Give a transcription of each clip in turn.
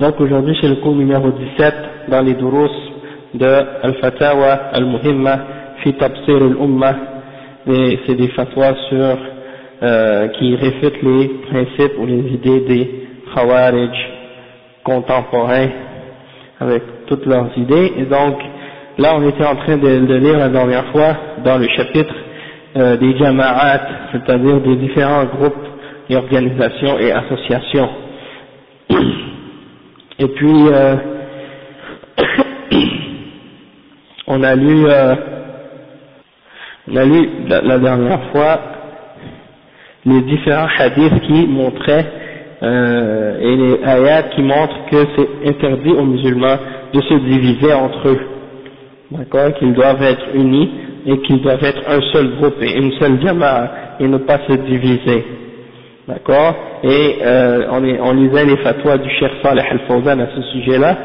Donc aujourd'hui c'est le cours numéro 17 dans les durus de Al-Fatawa Al-Muhimma fi Tabsir Al-Umma. Et c'est des fatwas sur euh, qui réfutent les principes ou les idées des Khawarij contemporains avec toutes leurs idées. Et donc là on était en train de, de lire la dernière fois dans le chapitre euh, des Jama'at c'est-à-dire des différents groupes et organisations et associations et puis euh, on a lu euh, on a lu la, dernière fois les différents hadiths qui montraient euh, et les ayats qui montrent que c'est interdit aux musulmans de se diviser entre eux, d'accord, qu'ils doivent être unis et qu'ils doivent être un seul groupe et une seule jama'a et ne pas se diviser, d'accord, et euh, on, est, on lisait les fatwas du Cheikh Saleh Al-Fawzan à ce sujet-là,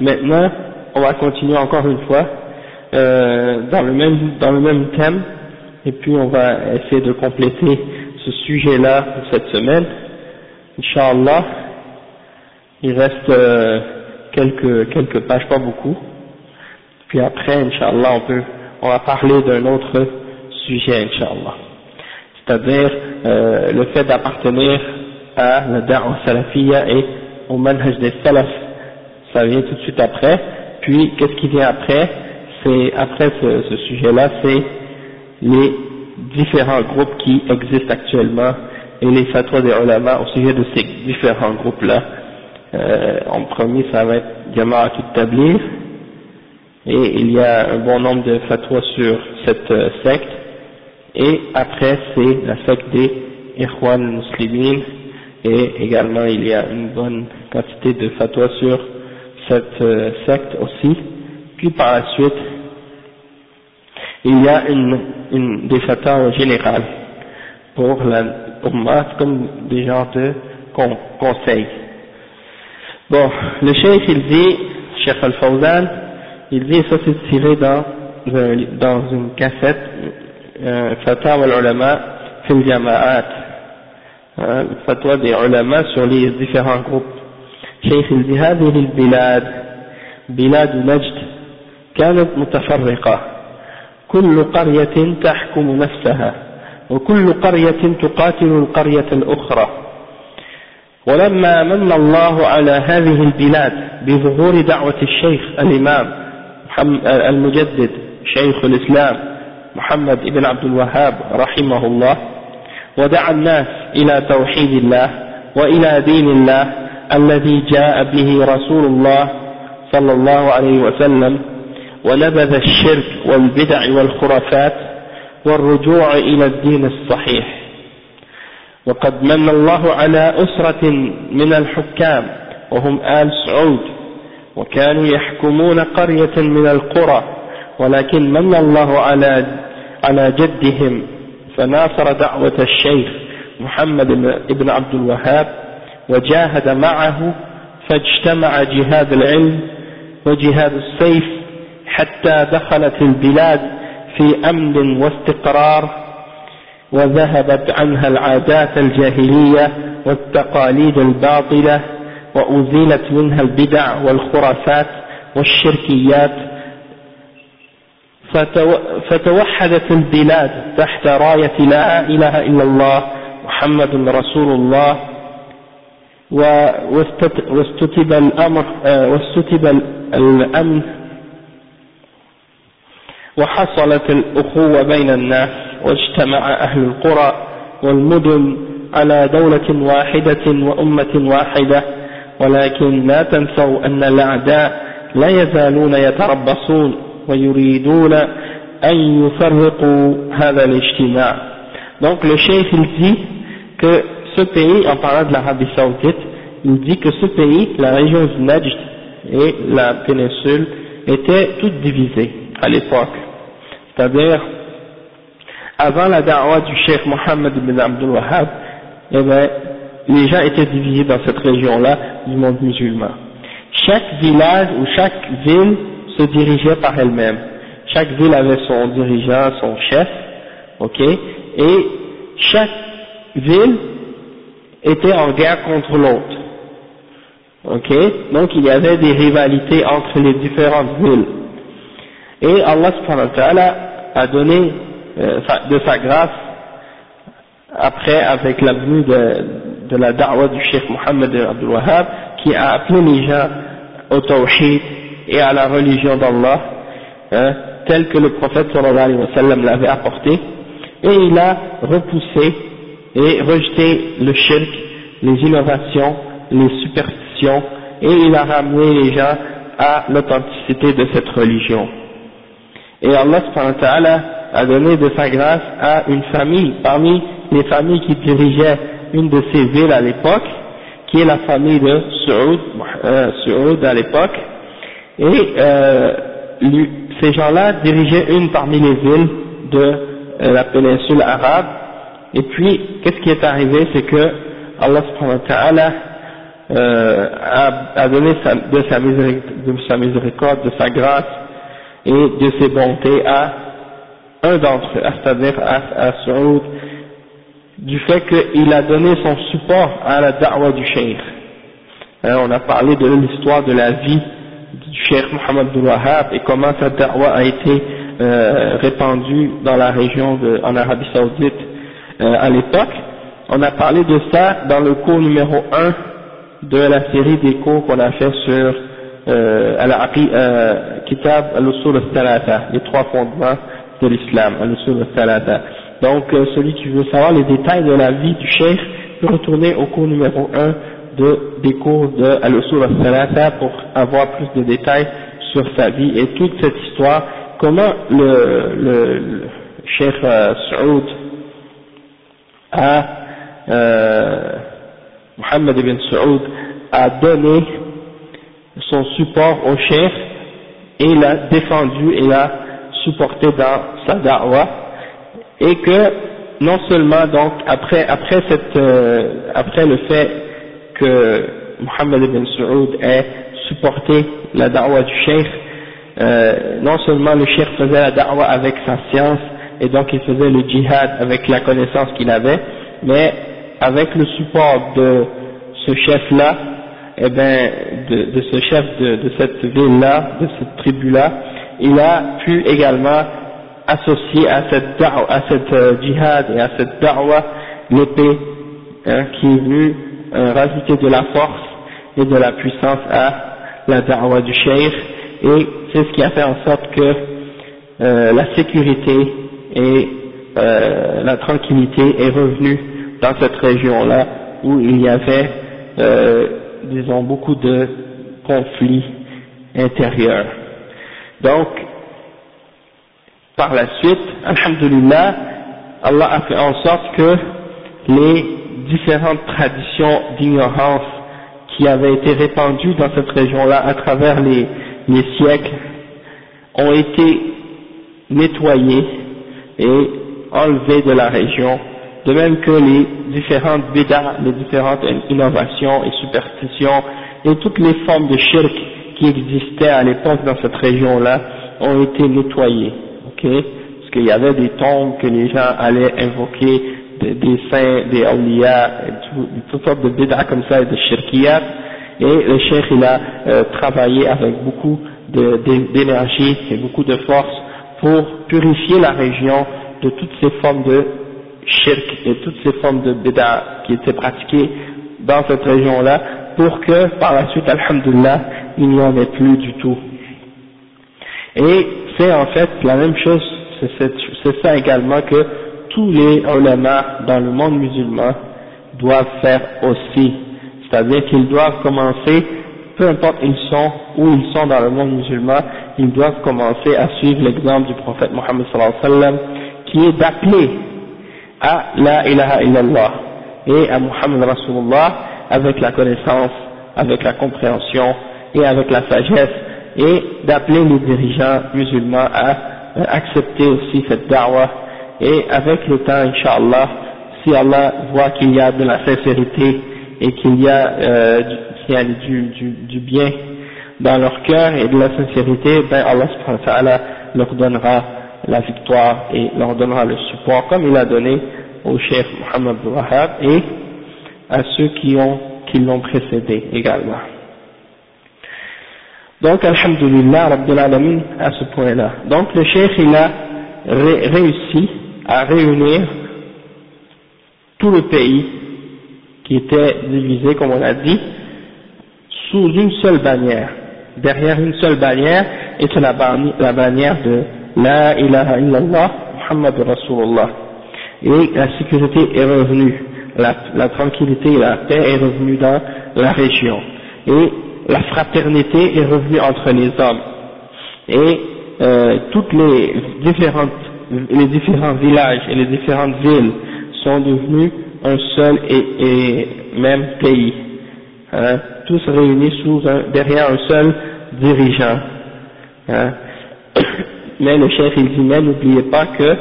maintenant on va continuer encore une fois euh, dans, le même, dans le même thème et puis on va essayer de compléter ce sujet-là pour cette semaine. Inch'Allah, il reste euh, quelques, quelques pages, pas beaucoup. Puis après, Inch'Allah, on peut, on va parler d'un autre sujet, Inch'Allah. C'est-à-dire euh, le fait d'appartenir à la da'wa salafiyya et au manhaj des salaf. Ça vient tout de suite après. Puis, qu'est-ce qui vient après? C'est après ce, ce sujet-là, c'est les différents groupes qui existent actuellement et les fatwas des ulama au sujet de ces différents groupes-là. Euh, en premier, ça va être Jama'at Tablir, et il y a un bon nombre de fatwas sur cette euh, secte, et après c'est la secte des Ikhwan Muslimin, et également il y a une bonne quantité de fatwas sur cette euh, secte aussi, puis par la suite, il y a une, une des fatwas générales pour la Ummah comme des genres de con. Bon, le cheikh il dit, Cheikh Al-Fawzan, il dit, ça c'est tiré dans, dans une cassette, al-Ulama fil Jama'at, hein, Fatwa des ulama sur les différents dit, هذه البلاد بلاد نجد كانت متفرقة. كل قرية تحكم نفسها وكل قرية تقاتل القرية الأخرى. ولما من الله على هذه البلاد بظهور دعوة الشيخ الإمام المجدد شيخ الإسلام محمد بن عبد الوهاب رحمه الله ودعا الناس إلى توحيد الله وإلى دين الله الذي جاء به رسول الله صلى الله عليه وسلم ونبذ الشرك والبدع والخرافات والرجوع إلى الدين الصحيح. وقد من الله على أسرة من الحكام وهم آل سعود وكانوا يحكمون قرية من القرى ولكن من الله على على جدهم فناصر دعوة الشيخ محمد بن عبد الوهاب وجاهد معه فاجتمع جهاد العلم وجهاد السيف حتى دخلت البلاد في أمن واستقرار وذهبت عنها العادات الجاهلية والتقاليد الباطلة وأزيلت منها البدع والخرافات والشركيات فتوحدت البلاد تحت راية لا إله إلا الله محمد رسول الله. واستتب الأمر واستتب الأمن. وحصلت الأخوة بين الناس واجتمع أهل القرى والمدن على دولة واحدة وأمة واحدة. ولكن لا تنسوا أن الأعداء لا يزالون يتربصون. ويريدون أن يفرقوا هذا الاجتماع donc le cheikh il dit que ce pays en parlant de l'Arabie Saoudite il dit que ce pays la région du Najd et la péninsule étaient toutes divisées à l'époque c'est-à-dire avant la da'wah du cheikh Mohammed ibn Abdul Wahhab eh ben, les gens étaient divisés dans cette région-là du monde musulman. Chaque village ou chaque ville se dirigeait par elle-même. Chaque ville avait son dirigeant, son chef, ok, et chaque ville était en guerre contre l'autre. Ok, donc il y avait des rivalités entre les différentes villes. Et Allah subhanahu wa a donné euh, de sa grâce après avec l'avenue de, de la da'wah du Cheikh Mohammed Abdul Wahhab qui a appelé les gens au tawhid et à la religion d'Allah hein, tel que le prophète sallallahu alayhi wa sallam l'avait apporté et il a repoussé et rejeté le shirk, les innovations, les superstitions et il a ramené les gens à l'authenticité de cette religion. Et Allah a donné de sa grâce à une famille parmi les familles qui dirigeaient une de ces villes à l'époque, qui est la famille de Saoud, euh, à l'époque, et euh, ces gens-là dirigeaient une parmi les villes de euh, la péninsule arabe, et puis qu'est-ce qui est arrivé, c'est que Allah subhanahu wa ta'ala euh, a, donné de, sa de sa miséricorde, de sa grâce et de ses bontés à un d'entre eux, c'est-à-dire à, à Saoud, du fait qu'il a donné son support à la da'wah du cheikh. Hein, on a parlé de l'histoire de la vie du cheikh Mohammed Wahab et comment sa da'wah a été euh, répandue dans la région de, en Arabie Saoudite euh, à l'époque. On a parlé de ça dans le cours numéro 1 de la série des cours qu'on a fait sur euh, euh, Kitab al-Usul al-Thalatha, les trois fondements de l'islam, al-Usul al-Thalatha. Donc, euh, celui qui veut savoir les détails de la vie du cheikh peut retourner au cours numéro 1 de, des cours de Al-Usul al-Salata pour avoir plus de détails sur sa vie et toute cette histoire, comment le, le, le cheikh euh, Saoud a, euh, ibn Saoud a donné son support au cheikh et l'a défendu et l'a supporté dans sa da'wah. Et que non seulement donc après après cette euh, après le fait que Mohammed ibn Saoud ait supporté la da'wah du cheikh. Euh, non seulement le cheikh faisait la da'wah avec sa science et donc il faisait le djihad avec la connaissance qu'il avait mais avec le support de ce chef là et eh ben de, ce chef de, cette ville là de cette tribu là il a pu également associé à cette à cette euh, djihad et à cette da'wa l'épée hein, qui est venue euh, rajouter de la force et de la puissance à la da'wa du cheikh et c'est ce qui a fait en sorte que euh, la sécurité et euh, la tranquillité est revenue dans cette région-là où il y avait, euh, disons, beaucoup de conflits intérieurs. Donc, par la suite, alhamdulillah, Allah a fait en sorte que les différentes traditions d'ignorance qui avaient été répandues dans cette région-là à travers les, les siècles ont été nettoyées et enlevées de la région, de même que les différentes bédas, les différentes innovations et superstitions et toutes les formes de shirk qui existaient à l'époque dans cette région-là ont été nettoyées. Ok? Parce qu'il y avait des tombes que les gens allaient invoquer, des, saints, des awliya, toutes sortes de bid'a comme ça et de shirkiyat, et le cheikh il a euh, travaillé avec beaucoup d'énergie et beaucoup de force pour purifier la région de toutes ces formes de shirk et toutes ces formes de bid'a qui étaient pratiquées dans cette région-là pour que par la suite, alhamdulillah, il n'y en ait plus du tout. Et c'est en fait la même chose, c'est ça également que tous les ulama dans le monde musulman doivent faire aussi. C'est-à-dire qu'ils doivent commencer, peu importe ils sont, où ils sont dans le monde musulman, ils doivent commencer à suivre l'exemple du prophète Mohammed sallam, qui est d'appeler à la ilaha illallah et à Muhammad Rasulullah avec la connaissance, avec la compréhension et avec la sagesse et d'appeler les dirigeants musulmans à accepter aussi cette da'wah et avec le temps, Inch'Allah, si Allah voit qu'il y a de la sincérité et qu'il y a, euh, du, du, du, bien dans leur cœur et de la sincérité, ben Allah subhanahu wa leur donnera la victoire et leur donnera le support comme il a donné au chef Muhammad Wahab et à ceux qui ont qui l'ont précédé également. Donc, Alhamdulillah, Rabbil Alamin, à ce point-là. Donc, le cheikh, il a réussi à réunir tout le pays qui était divisé, comme on a dit, sous une seule bannière. Derrière une seule bannière était la, bannière de La ilaha illallah, Muhammad Rasulullah. Et la sécurité est revenue, la, la tranquillité et la paix est revenue dans la région. Et la fraternité est revenue entre les hommes. Et euh, toutes les différentes, les différents villages et les différentes villes sont devenus un seul et, même pays, hein, tous réunis sous un, derrière un seul dirigeant. Hein. Mais le chef il dit, n'oubliez pas que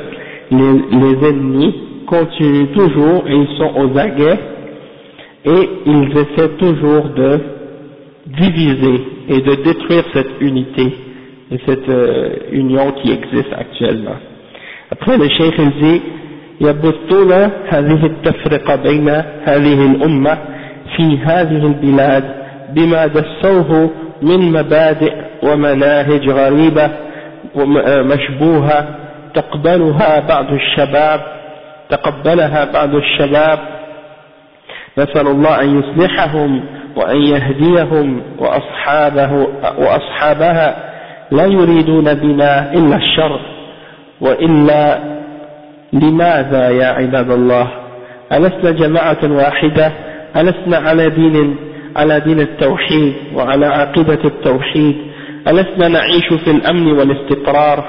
les, les ennemis continuent toujours et ils sont aux aguets et ils essaient toujours de diviser et de détruire cette unité et cette euh, union qui existe actuellement. Après le cheikh il dit يبثون هذه التفرقة بين هذه الأمة في هذه البلاد بما دسوه من مبادئ ومناهج غريبة ومشبوهة تقبلها بعض الشباب تقبلها بعض الشباب. نسأل الله أن يصلحهم وأن يهديهم وأصحابه وأصحابها. لا يريدون بنا إلا الشر. وإلا لماذا يا عباد الله ألسنا جماعة واحدة ألسنا على دين على دين التوحيد وعلى عقيدة التوحيد ألسنا نعيش في الأمن والاستقرار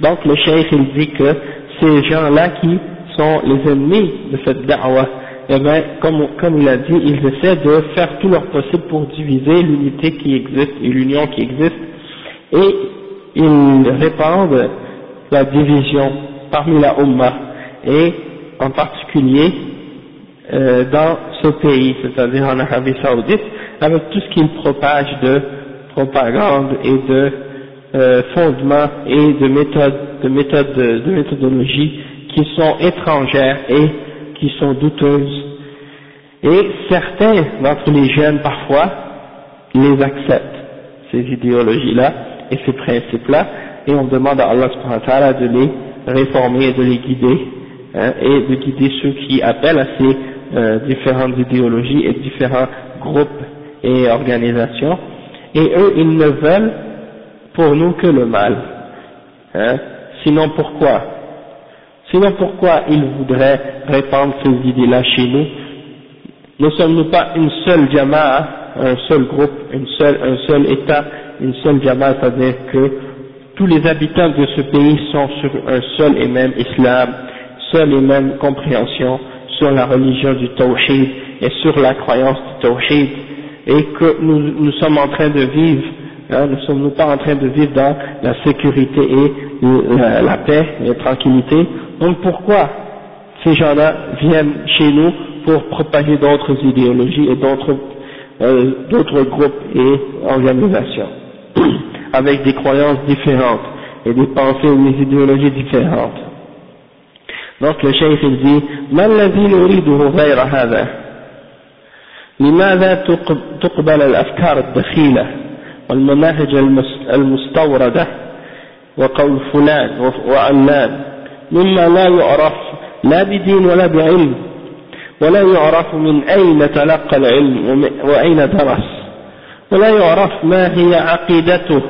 Donc le cheikh il dit que ces gens-là qui sont les ennemis de cette da'wah eh bien, comme, comme il a dit, ils essaient de faire tout leur possible pour diviser l'unité qui existe et l'union qui existe, et ils répandent la division parmi la Ummah, et en particulier euh, dans ce pays, c'est-à-dire en Arabie Saoudite, avec tout ce qu'ils propagent de propagande et de euh, fondements et de méthodes, de méthodes de, de méthodologie qui sont étrangères et qui sont douteuses. Et certains d'entre les jeunes, parfois, les acceptent, ces idéologies-là et ces principes-là, et on demande à Allah subhanahu de les réformer de les guider, hein, et de guider ceux qui appellent à ces euh, différentes idéologies et différents groupes et organisations, et eux, ils ne veulent pour nous que le mal. Hein. Sinon pourquoi? Sinon pourquoi ils voudraient répandre ces idées-là chez nous? Ne sommes-nous pas une seule jama'a, un seul groupe, une seule, un seul État, une seule jama'a, c'est-à-dire que tous les habitants de ce pays sont sur un seul et même islam, seule et même compréhension sur la religion du tawhid et sur la croyance du tawhid, et que nous, nous sommes en train de vivre Hein, ne sommes-nous pas en train de vivre dans la sécurité et la, paix et la tranquillité. Donc pourquoi ces gens-là viennent chez nous pour propager d'autres idéologies et d'autres euh, d'autres groupes et organisations? avec des croyances différentes et des pensées ou des idéologies différentes. Donc le cheikh il dit ما الذي نريده غير هذا لماذا تقبل الأفكار الدخيلة والمناهج المستوردة وقول فلان وعلان مما لا يعرف لا بدين ولا بعلم ولا يعرف من أين تلقى العلم وأين درس ولا يعرف ما هي عقيدته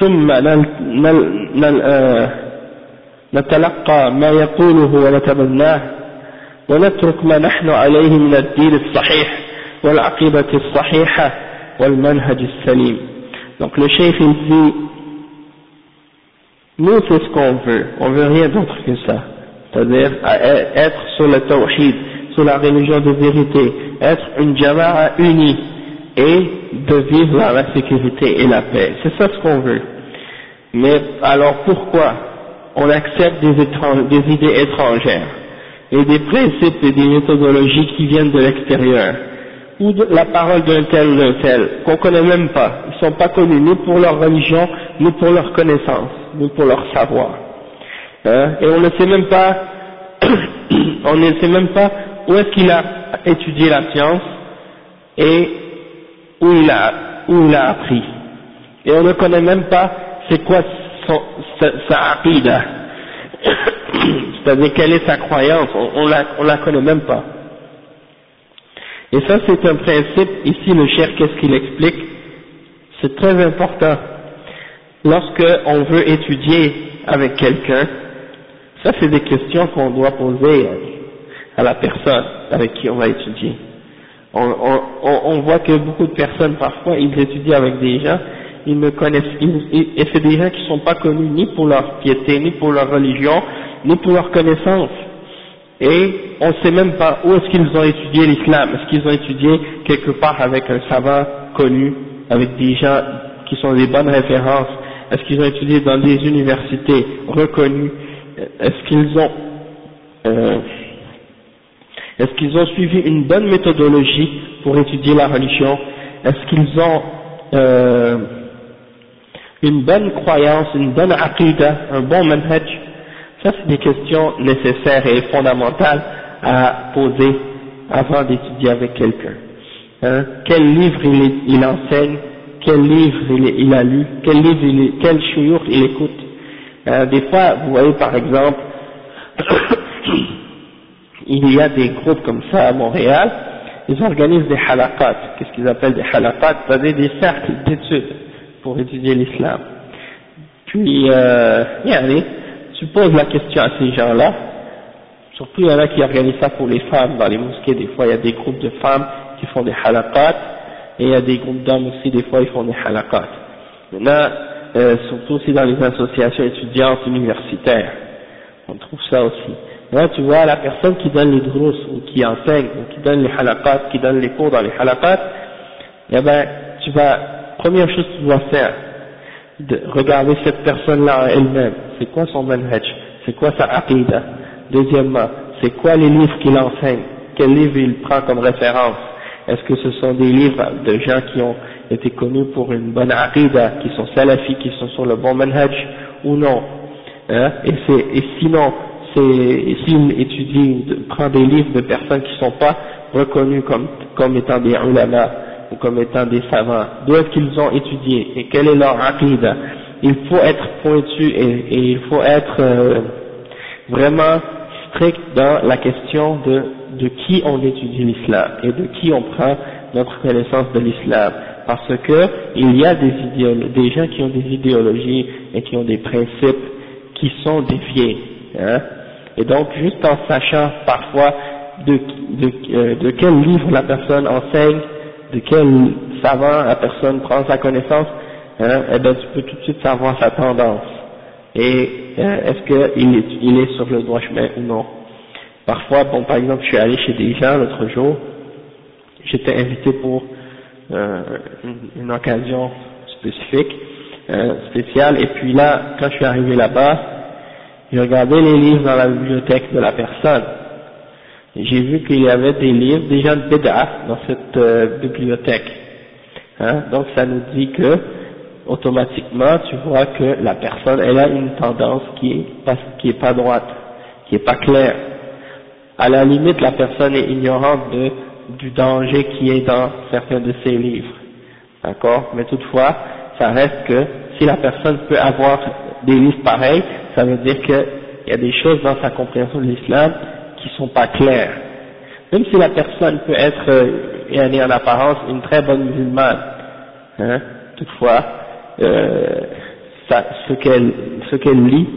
ثم آه نتلقى ما يقوله ونتبناه ونترك ما نحن عليه من الدين الصحيح والعقيدة الصحيحة والمنهج السليم donc le cheikh il dit nous c'est ce qu'on veut on veut rien d'autre que ça c'est-à-dire être sur le tawhid sur la religion de vérité être une jama'a unie et de vivre dans la sécurité et la paix c'est ça ce qu'on veut mais alors pourquoi on accepte des, idées étrangères et des principes et des méthodologies qui viennent de l'extérieur, ou la parole d'un tel ou d'un tel, qu'on connaît même pas? Ils sont pas connus ni pour leur religion, ni pour leur connaissance, ni pour leur savoir. Hein? Et on ne sait même pas, on ne sait même pas où est-ce qu'il a étudié la science et où il a, où il a appris. Et on ne connaît même pas c'est quoi son, sa, sa c'est-à-dire quelle est sa croyance, on, la, on la connaît même pas. Et ça c'est un principe, ici le cher qu'est-ce qu'il explique, c'est très important. Lorsque on veut étudier avec quelqu'un, ça c'est des questions qu'on doit poser à la personne avec qui on va étudier. On, on, on voit que beaucoup de personnes parfois ils étudient avec des gens ils ne connaissent, et c'est des gens qui ne sont pas connus ni pour leur piété, ni pour leur religion, ni pour leur connaissance. Et on ne sait même pas où est-ce qu'ils ont étudié l'islam. Est-ce qu'ils ont étudié quelque part avec un savant connu, avec des gens qui sont des bonnes références? Est-ce qu'ils ont étudié dans des universités reconnues? Est-ce qu'ils ont euh, est-ce qu'ils ont suivi une bonne méthodologie pour étudier la religion? Est-ce qu'ils ont euh, une bonne croyance, une bonne aqidah, un bon manhaj, ça c'est des questions nécessaires et fondamentales à poser avant d'étudier avec quelqu'un. Hein? Quel livre il, enseigne, quel livre il, a lu, quel livre il, il écoute? Euh, des fois, vous voyez par exemple, il y a des groupes comme ça à Montréal, ils organisent des halaqat, qu'est-ce qu'ils appellent des halaqat, c'est-à-dire des cercles d'études pour étudier l'islam. Puis, euh, tu poses la question à ces gens-là, surtout il y en a qui organisent ça pour les femmes dans les mosquées, des fois il y a des groupes de femmes qui font des halaqat, et il y a des groupes d'hommes aussi, des fois ils font des halaqat. Maintenant, euh, surtout aussi dans les associations étudiantes universitaires, on trouve ça aussi. Là, tu vois, la personne qui donne les drous, ou qui enseigne, ou qui donne les halaqat, qui donne les cours dans les halaqat, eh ben, tu vas première chose que tu dois faire, de regarder cette personne-là elle-même, c'est quoi son manhaj, c'est quoi sa aqidah. Deuxièmement, c'est quoi les livres qu'il enseigne, quel livre il prend comme référence? Est-ce que ce sont des livres de gens qui ont été connus pour une bonne aqidah, qui sont salafis, qui sont sur le bon manhaj, ou non? Hein? et, et sinon, s'il étudie, prend des livres de personnes qui ne sont pas reconnues comme, comme étant des ulama, comme étant des savants, d'où est-ce qu'ils ont étudié et quel est leur aqidah. Il faut être pointu et, il faut être euh, vraiment strict dans la question de, de qui on étudie l'islam et de qui on prend notre connaissance de l'islam. Parce que il y a des, des gens qui ont des idéologies et qui ont des principes qui sont déviés. Hein. Et donc, juste en sachant parfois de, de, euh, de quel livre la personne enseigne, de quel savant la personne prend sa connaissance, hein, eh ben, tu peux tout de suite savoir sa tendance. Et euh, est-ce qu'il est, il est sur le droit chemin ou non? Parfois, bon, par exemple, je suis allé chez des gens l'autre jour, j'étais invité pour euh, une, une, occasion spécifique, euh, spéciale, et puis là, quand je suis arrivé là-bas, j'ai regardé les livres dans la bibliothèque de la personne, j'ai vu qu'il y avait des livres déjà de Beda dans cette euh, bibliothèque. Hein? Donc ça nous dit que automatiquement tu vois que la personne elle a une tendance qui est pas, qui est pas droite, qui est pas claire. À la limite la personne est ignorante de, du danger qui est dans certains de ses livres, d'accord? Mais toutefois ça reste que si la personne peut avoir des livres pareils, ça veut dire qu'il y a des choses dans sa compréhension de l'islam qui sont pas claires. Même si la personne peut être, euh, en apparence, une très bonne musulmane, hein, toutefois, euh, ça, ce qu'elle ce qu'elle lit,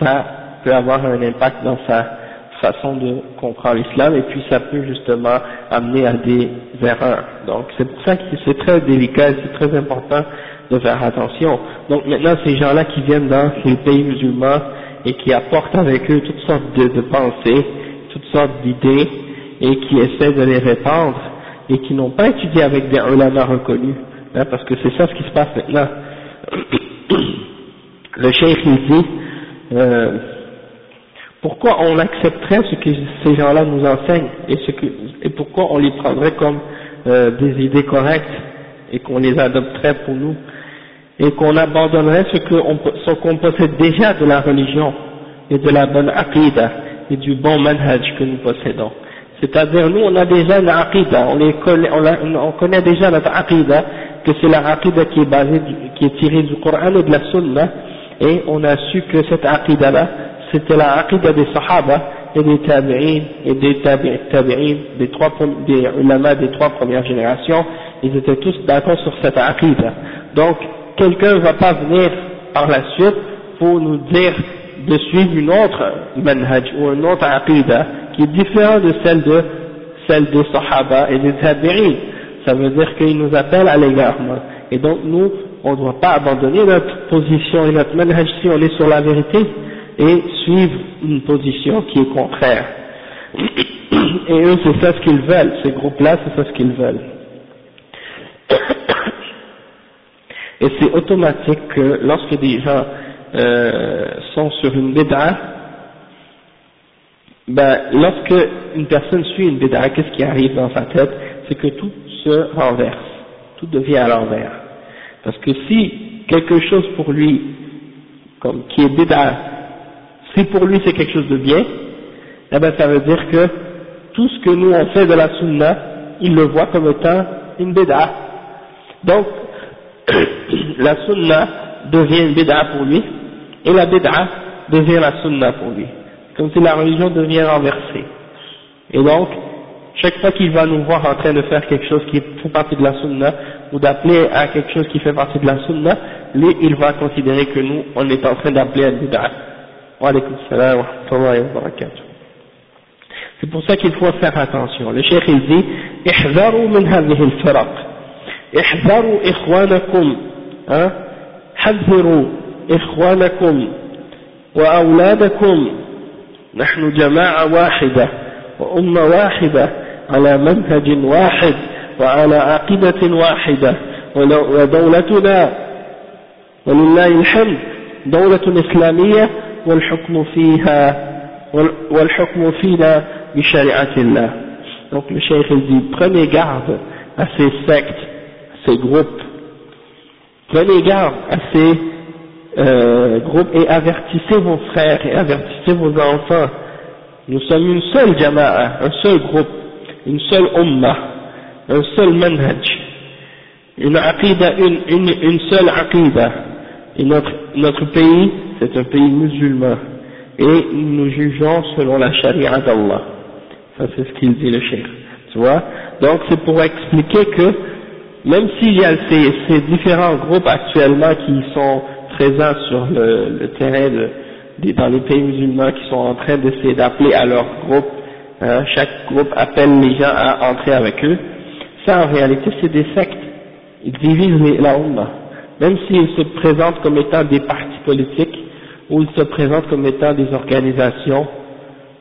ça peut avoir un impact dans sa façon de comprendre l'islam et puis ça peut justement amener à des erreurs. Donc c'est pour ça que c'est très délicat, c'est très important de faire attention. Donc maintenant ces gens-là qui viennent dans les pays musulmans et qui apportent avec eux toutes sortes de, pensées, toutes sortes d'idées et qui essaient de les répandre et qui n'ont pas étudié avec des ulama reconnus, hein, parce que c'est ça ce qui se passe maintenant. Le cheikh il dit euh, pourquoi on accepterait ce que ces gens-là nous enseignent et, ce que, et pourquoi on les prendrait comme euh, des idées correctes et qu'on les adopterait pour nous? Et qu'on abandonnerait ce qu'on possède déjà de la religion et de la bonne aqidah et du bon manhaj que nous possédons. C'est-à-dire, nous, on a déjà une aqidah, on, connaît, on, connaît déjà notre aqidah, que c'est la aqidah qui est basée, qui est tirée du Coran et de la Sunna, et on a su que cette aqidah-là, c'était la aqidah des Sahaba et des tabi'in et des tabi'in, des trois, des ulama des trois premières générations, ils étaient tous d'accord sur cette aqidah. Donc, quelqu'un ne va pas venir par la suite pour nous dire de suivre une autre manhaj ou une autre aqidah qui est différente de celle de celle des sahaba et des tabi'in. Ça veut dire qu'il nous appelle à l'égarement. Et donc nous, on ne doit pas abandonner notre position et notre manhaj si on est sur la vérité et suivre une position qui est contraire. Et eux, c'est ça ce qu'ils veulent, ces groupes-là, c'est ça ce qu'ils veulent. Et c'est automatique que lorsque des gens euh, sont sur une bédard, ben, lorsque une personne suit une bédard, qu'est-ce qui arrive dans sa tête? C'est que tout se renverse, tout devient à l'envers. Parce que si quelque chose pour lui, comme qui est bédard, si pour lui c'est quelque chose de bien, eh ben ça veut dire que tout ce que nous on fait de la sunna, il le voit comme étant une bédard. Donc, la sunna devient une bid'a pour lui, et la bid'a devient la sunna pour lui. Comme si la religion devient renversée. Et donc, chaque fois qu'il va nous voir en train de faire quelque chose qui fait partie de la sunna, ou d'appeler à quelque chose qui fait partie de la sunna, lui, il va considérer que nous, on est en train d'appeler à bid'a. Wa alaykum salam wa rahmatullahi wa barakatuh. C'est pour ça qu'il faut faire attention. Le cheikh il dit, احذروا من هذه الفرق احذروا إخوانكم أه؟ حذروا إخوانكم وأولادكم. نحن جماعة واحدة وأمة واحدة على منهج واحد وعلى عقيدة واحدة. ودولتنا ولله الحمد دولة إسلامية والحكم فيها والحكم فينا بشريعة الله. Donc le cheikh dit prenez garde à ces sectes ces groupes. Prenez garde à ces euh, groupes et avertissez vos frères et avertissez vos enfants. Nous sommes une seule jama'a, un seul groupe, une seule ummah, un seul manhaj, une aqida, une, une, seule aqida. Et notre, notre pays, c'est un pays musulman. Et nous jugeons selon la charia d'Allah. Ça c'est ce qu'il dit le cheikh. Tu vois? Donc c'est pour expliquer que même s'il y a ces, ces, différents groupes actuellement qui sont présents sur le, le terrain de, dans les pays musulmans qui sont en train d'essayer d'appeler à leur groupe, hein, chaque groupe appelle les gens à entrer avec eux, ça en réalité c'est des sectes, ils divisent les, la Ummah. Même s'ils se présentent comme étant des partis politiques, ou ils se présentent comme étant des organisations,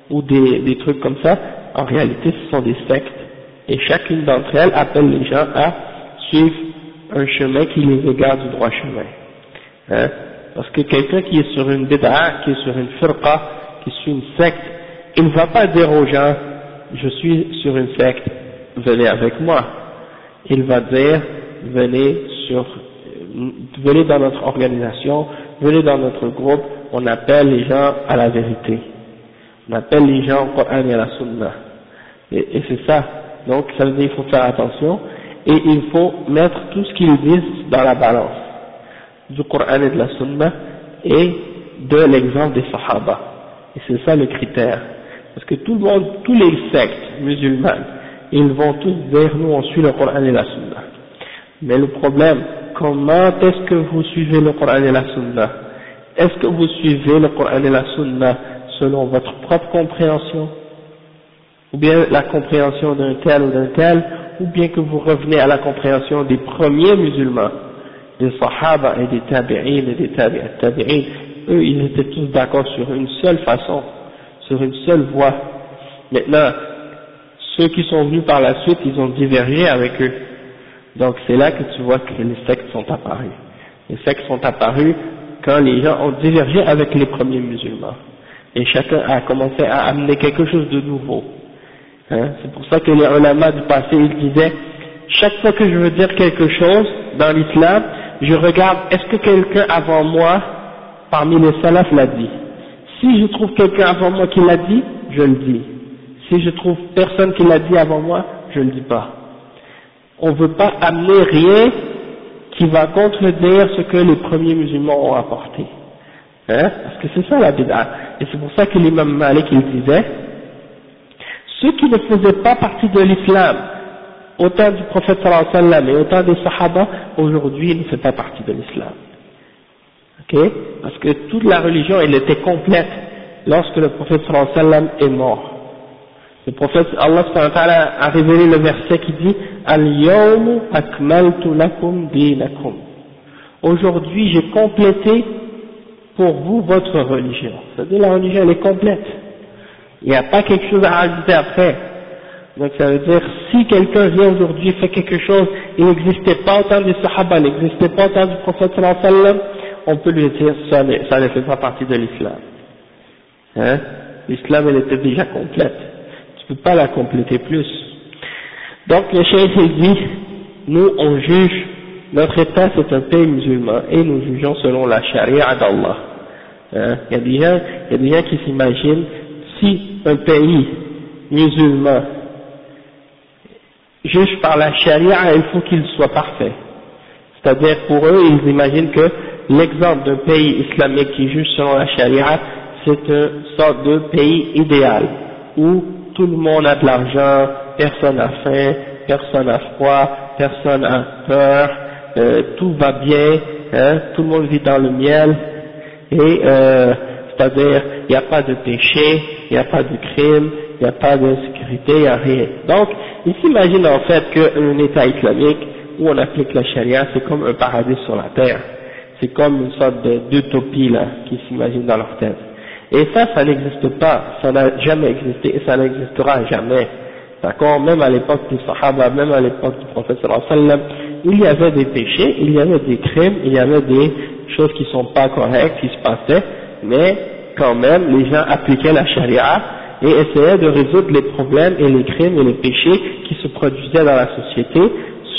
ou des, des trucs comme ça, en réalité ce sont des sectes, et chacune d'entre elles appelle les gens à suivre un chemin qui les égare du droit chemin. Hein? Parce que quelqu'un qui est sur une bid'a, qui est sur une firqa, qui suit une secte, il ne va pas dire aux gens, je suis sur une secte, venez avec moi. Il va dire, venez sur, venez dans notre organisation, venez dans notre groupe, on appelle les gens à la vérité. On appelle les gens au Coran et à la Sunna. Et c'est ça. Donc ça veut dire qu'il faut faire attention et il faut mettre tout ce qu'ils disent dans la balance du Coran et de la Sunna et de l'exemple des Sahaba. Et c'est ça le critère. Parce que tout le monde, tous les sectes musulmanes, ils vont tous dire nous on suit le Coran et la Sunna. Mais le problème, comment est-ce que vous suivez le Coran et la Sunna? Est-ce que vous suivez le Coran et la Sunna selon votre propre compréhension? Ou bien la compréhension d'un tel ou d'un tel Ou bien que vous revenez à la compréhension des premiers musulmans des Sahaba et des Tabi'in et des Tabi'in eux ils étaient tous d'accord sur une seule façon, sur une seule voie. Maintenant, ceux qui sont venus par la suite, ils ont divergé avec eux. Donc c'est là que tu vois que les sectes sont apparus. Les sectes sont apparus quand les gens ont divergé avec les premiers musulmans. Et chacun a commencé à amener quelque chose de nouveau. Hein? C'est pour ça que les ulama du passé, ils disaient, chaque fois que je veux dire quelque chose dans l'islam, je regarde, est-ce que quelqu'un avant moi, parmi les salafs, l'a dit? Si je trouve quelqu'un avant moi qui l'a dit, je le dis. Si je trouve personne qui l'a dit avant moi, je ne le dis pas. On ne veut pas amener rien qui va contredire ce que les premiers musulmans ont apporté. Hein? Parce que c'est ça la bid'a. Et c'est pour ça que l'imam Malik il disait, ceux qui ne faisaient pas partie de l'islam, autant du prophète sallam et autant des sahaba, aujourd'hui ne fait pas partie de l'islam. Ok? Parce que toute la religion, elle était complète lorsque le prophète sallam est mort. Le prophète, Allah a révélé le verset qui dit Al-yawmu akmaltu lakum. Aujourd'hui, j'ai complété pour vous votre religion. C'est-à-dire la religion, elle est complète. Il n'y a pas quelque chose à rajouter après. Donc ça veut dire, si quelqu'un vient aujourd'hui fait quelque chose, il n'existait pas autant des sahaba, il n'existait pas autant du prophète sallam, on peut lui dire, ça, ne fait pas partie de l'islam. Hein? L'islam, elle était déjà complète ne peux pas la compléter plus. Donc le chef dit, nous on juge, notre État c'est un pays musulman et nous jugeons selon la charia d'Allah. Hein? Il, y a des gens, il y a des gens qui s'imaginent si un pays musulman juge par la charia, il faut qu'il soit parfait. C'est-à-dire pour eux, ils imaginent que l'exemple d'un pays islamique qui juge selon la charia, c'est une sorte de pays idéal, où tout le monde a de l'argent, personne n'a faim, personne n'a froid, personne n'a peur, euh, tout va bien, hein, tout le monde vit dans le miel, et euh, c'est-à-dire il n'y a pas de péché, il n'y a pas de crime, il n'y a pas d'insécurité, il n'y a rien. Donc, ils s'imaginent en fait qu'un État islamique où on applique la charia, c'est comme un paradis sur la terre. C'est comme une sorte d'utopie là, qu'ils s'imaginent dans leur tête. Et ça, ça n'existe pas, ça n'a jamais existé et ça n'existera jamais. D'accord? Même à l'époque du Sahaba, même à l'époque du prophète il y avait des péchés, il y avait des crimes, il y avait des choses qui ne sont pas correctes qui se passaient, mais quand même, les gens appliquaient la charia et essayaient de résoudre les problèmes et les crimes et les péchés qui se produisaient dans la société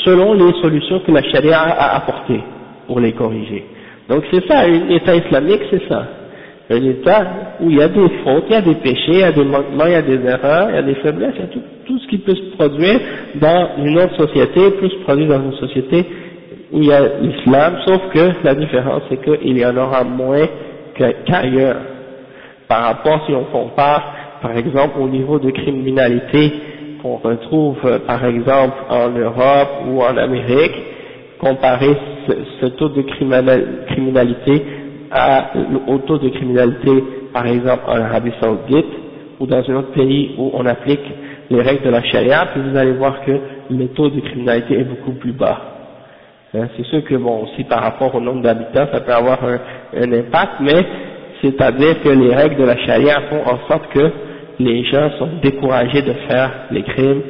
selon les solutions que la charia a apportées pour les corriger. Donc c'est ça, un État islamique, c'est ça un état où il y a des fautes, il y a des péchés, il y a des manquements, il y a des erreurs, il y a des faiblesses, il y a tout, ce qui peut se produire dans une autre société, peut se produire dans une société où il y a l'islam, sauf que la différence c'est qu'il y en aura moins qu'ailleurs. Par rapport, si on compare, par exemple, au niveau de criminalité qu'on retrouve, par exemple, en Europe ou en Amérique, comparer ce taux de criminalité au taux de criminalité, par exemple en Arabie Saoudite ou dans un autre pays où on applique les règles de la charia, puis vous allez voir que le taux de criminalité est beaucoup plus bas. Hein, c'est sûr que bon, aussi par rapport au nombre d'habitants, ça peut avoir un, un impact, mais c'est-à-dire que les règles de la charia font en sorte que les gens sont découragés de faire les crimes,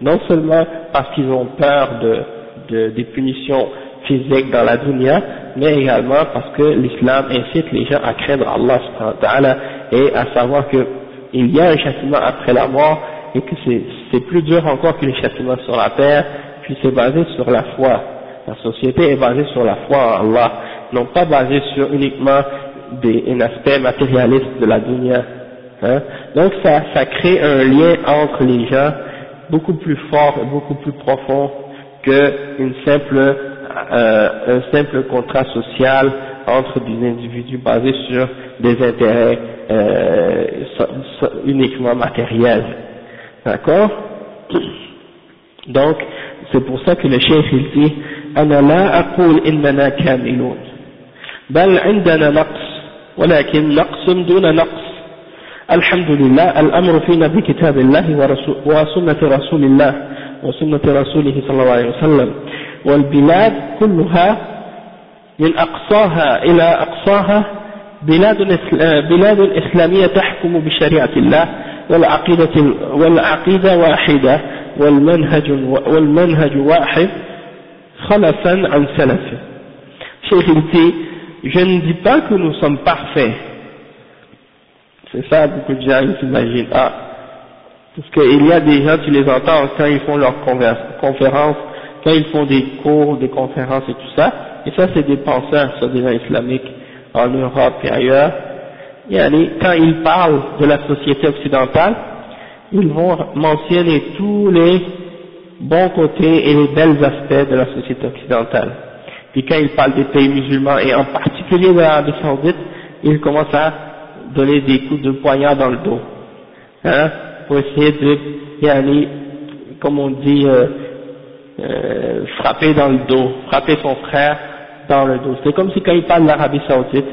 non seulement parce qu'ils ont peur de, de, des punitions physiques dans la dunya, mais également parce que l'islam incite les gens à craindre Allah et à savoir qu'il y a un châtiment après la mort et que c'est plus dur encore que les châtiments sur la terre, puis c'est basé sur la foi. La société est basée sur la foi en Allah, non pas basée sur uniquement des, un aspect matérialiste de la dunya. Hein. Donc ça, ça crée un lien entre les gens beaucoup plus fort et beaucoup plus profond qu'une simple, euh, un simple contrat social entre des individus basés sur des intérêts euh, uniquement matériels. D'accord? Donc, c'est pour ça que le chef il dit أنا لا أقول إننا كاملون بل عندنا نقص ولكن نقص دون نقص. الحمد لله الأمر فينا بكتاب الله وسنة رسول الله وسنة رسوله صلى الله عليه وسلم. والبلاد كلها من أقصاها إلى أقصاها بلاد بلاد إسلامية تحكم بشريعة الله والعقيدة والعقيدة واحدة والمنهج والمنهج واحد. khalafan an. Cheikh je ne dis pas que nous sommes parfaits. C'est ça, beaucoup de gens s'imaginent. Ah, parce qu'il y a des gens, tu les entends quand ils font leurs conférences, quand ils font des cours, des conférences et tout ça, et ça c'est des penseurs, ça des gens islamiques en Europe et ailleurs. Et allez, quand ils parlent de la société occidentale, ils vont mentionner tous les bons côtés et les belles aspects de la société occidentale. Puis quand ils parlent des pays musulmans et en particulier de l'Arabie Saoudite, ils commencent à donner des coups de poignard dans le dos, hein, pour essayer de, comme on dit, euh, euh, frapper dans le dos, frapper son frère dans le dos. C'est comme si quand ils parlent de l'Arabie Saoudite,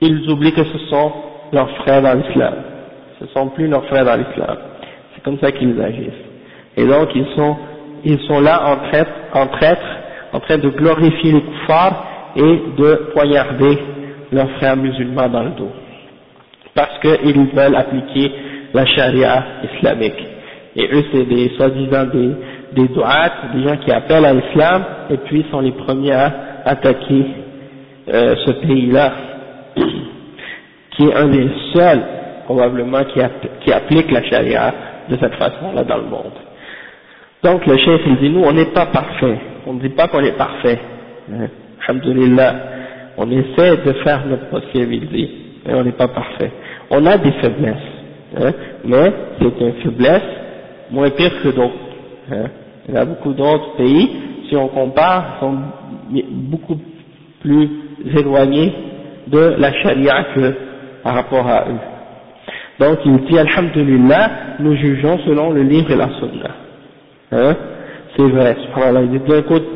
ils oublient que ce sont leurs frères dans l'islam. Ce ne sont plus leurs frères dans l'islam. C'est comme ça qu'ils agissent. Et donc ils sont, ils sont là en traître, en traître, en train de glorifier les koufars et de poignarder leurs frères musulmans dans le dos. Parce qu'ils veulent appliquer la charia islamique. Et eux c'est des, soi-disant des, des des gens qui appellent à l'islam, et puis sont les premiers à attaquer euh, ce pays-là qui est un des seuls probablement qui, qui applique la charia de cette façon-là dans le monde. Donc le chef il dit nous on n'est pas parfait, on ne dit pas qu'on est parfait. Alhamdulillah, on essaie de faire notre possible, il mais on n'est pas parfait. On a des faiblesses, hein, mais c'est une faiblesse moins pire que d'autres. Hein. Il y a beaucoup d'autres pays, si on compare, sont beaucoup plus éloignés de la charia que par rapport à eux. Donc il dit Alhamdulillah, nous jugeons selon le livre et la sunna. Hein? C'est vrai,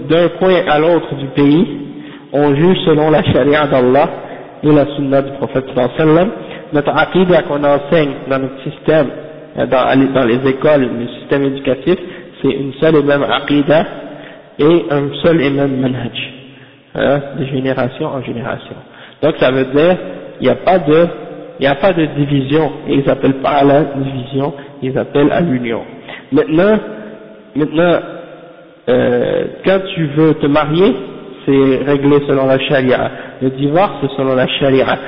d'un coin à l'autre du pays, on juge selon la charia d'Allah et la sunna du prophète sallam. Notre aqidah qu'on enseigne dans notre système, dans, dans les écoles, le système éducatif, c'est une seule et même aqidah et un seul et même manhaj, hein, de génération en génération. Donc ça veut dire, il n'y a pas de, il n'y a pas de division, ils appellent pas à la division, ils appellent à l'union. Maintenant, maintenant, euh, quand tu veux te marier, c'est réglé selon la charia. Le divorce, c'est selon la charia.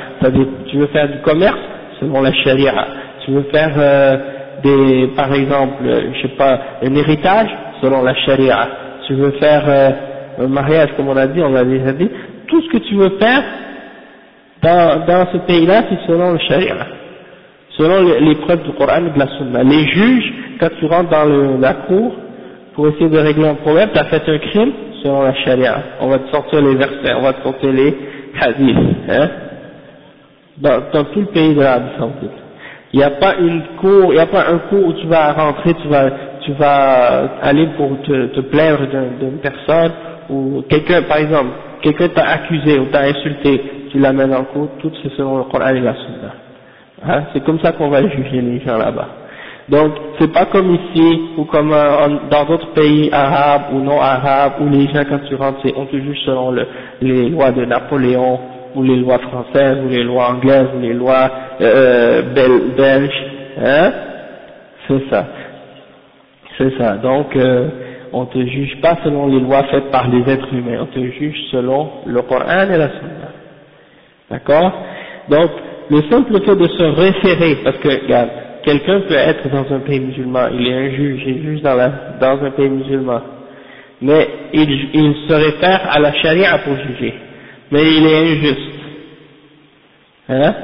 Tu veux faire du commerce, selon la charia. Tu veux faire euh, des, par exemple, je sais pas, un héritage, selon la charia. Tu veux faire euh, un mariage, comme on a dit, on l'a déjà dit. Tout ce que tu veux faire, dans, dans ce pays-là, c'est selon le sharia, selon les preuves du Coran et de la Sunna. Les juges, quand tu rentres dans le, la cour, pour essayer de régler un problème, tu as fait un crime, selon la sharia. On va te sortir les versets, on va te sortir les hadiths, hein, dans, dans tout le pays de l'Arabie Saoudite. Il n'y a pas une cour, il n'y a pas un cours où tu vas rentrer, tu vas, tu vas aller pour te, te plaindre d'une personne, ou quelqu'un, par exemple, quelqu'un t'a accusé ou t'a insulté, tu l'amènes en cours, tout c'est selon le Coran et la Sunna. Hein, c'est comme ça qu'on va juger les gens là-bas. Donc, c'est pas comme ici, ou comme euh, dans d'autres pays arabes ou non arabes, où les gens, quand tu rentres, on te juge selon le, les lois de Napoléon, ou les lois françaises, ou les lois anglaises, ou les lois euh, belges, hein? C'est ça. C'est ça. Donc, euh, on te juge pas selon les lois faites par les êtres humains, on te juge selon le Coran et la Sunna. D'accord? Donc, le simple fait de se référer, parce que, regarde, quelqu'un peut être dans un pays musulman, il est un juge, il juge dans, dans un pays musulman, mais il, il se réfère à la charia pour juger, mais il est injuste. Hein?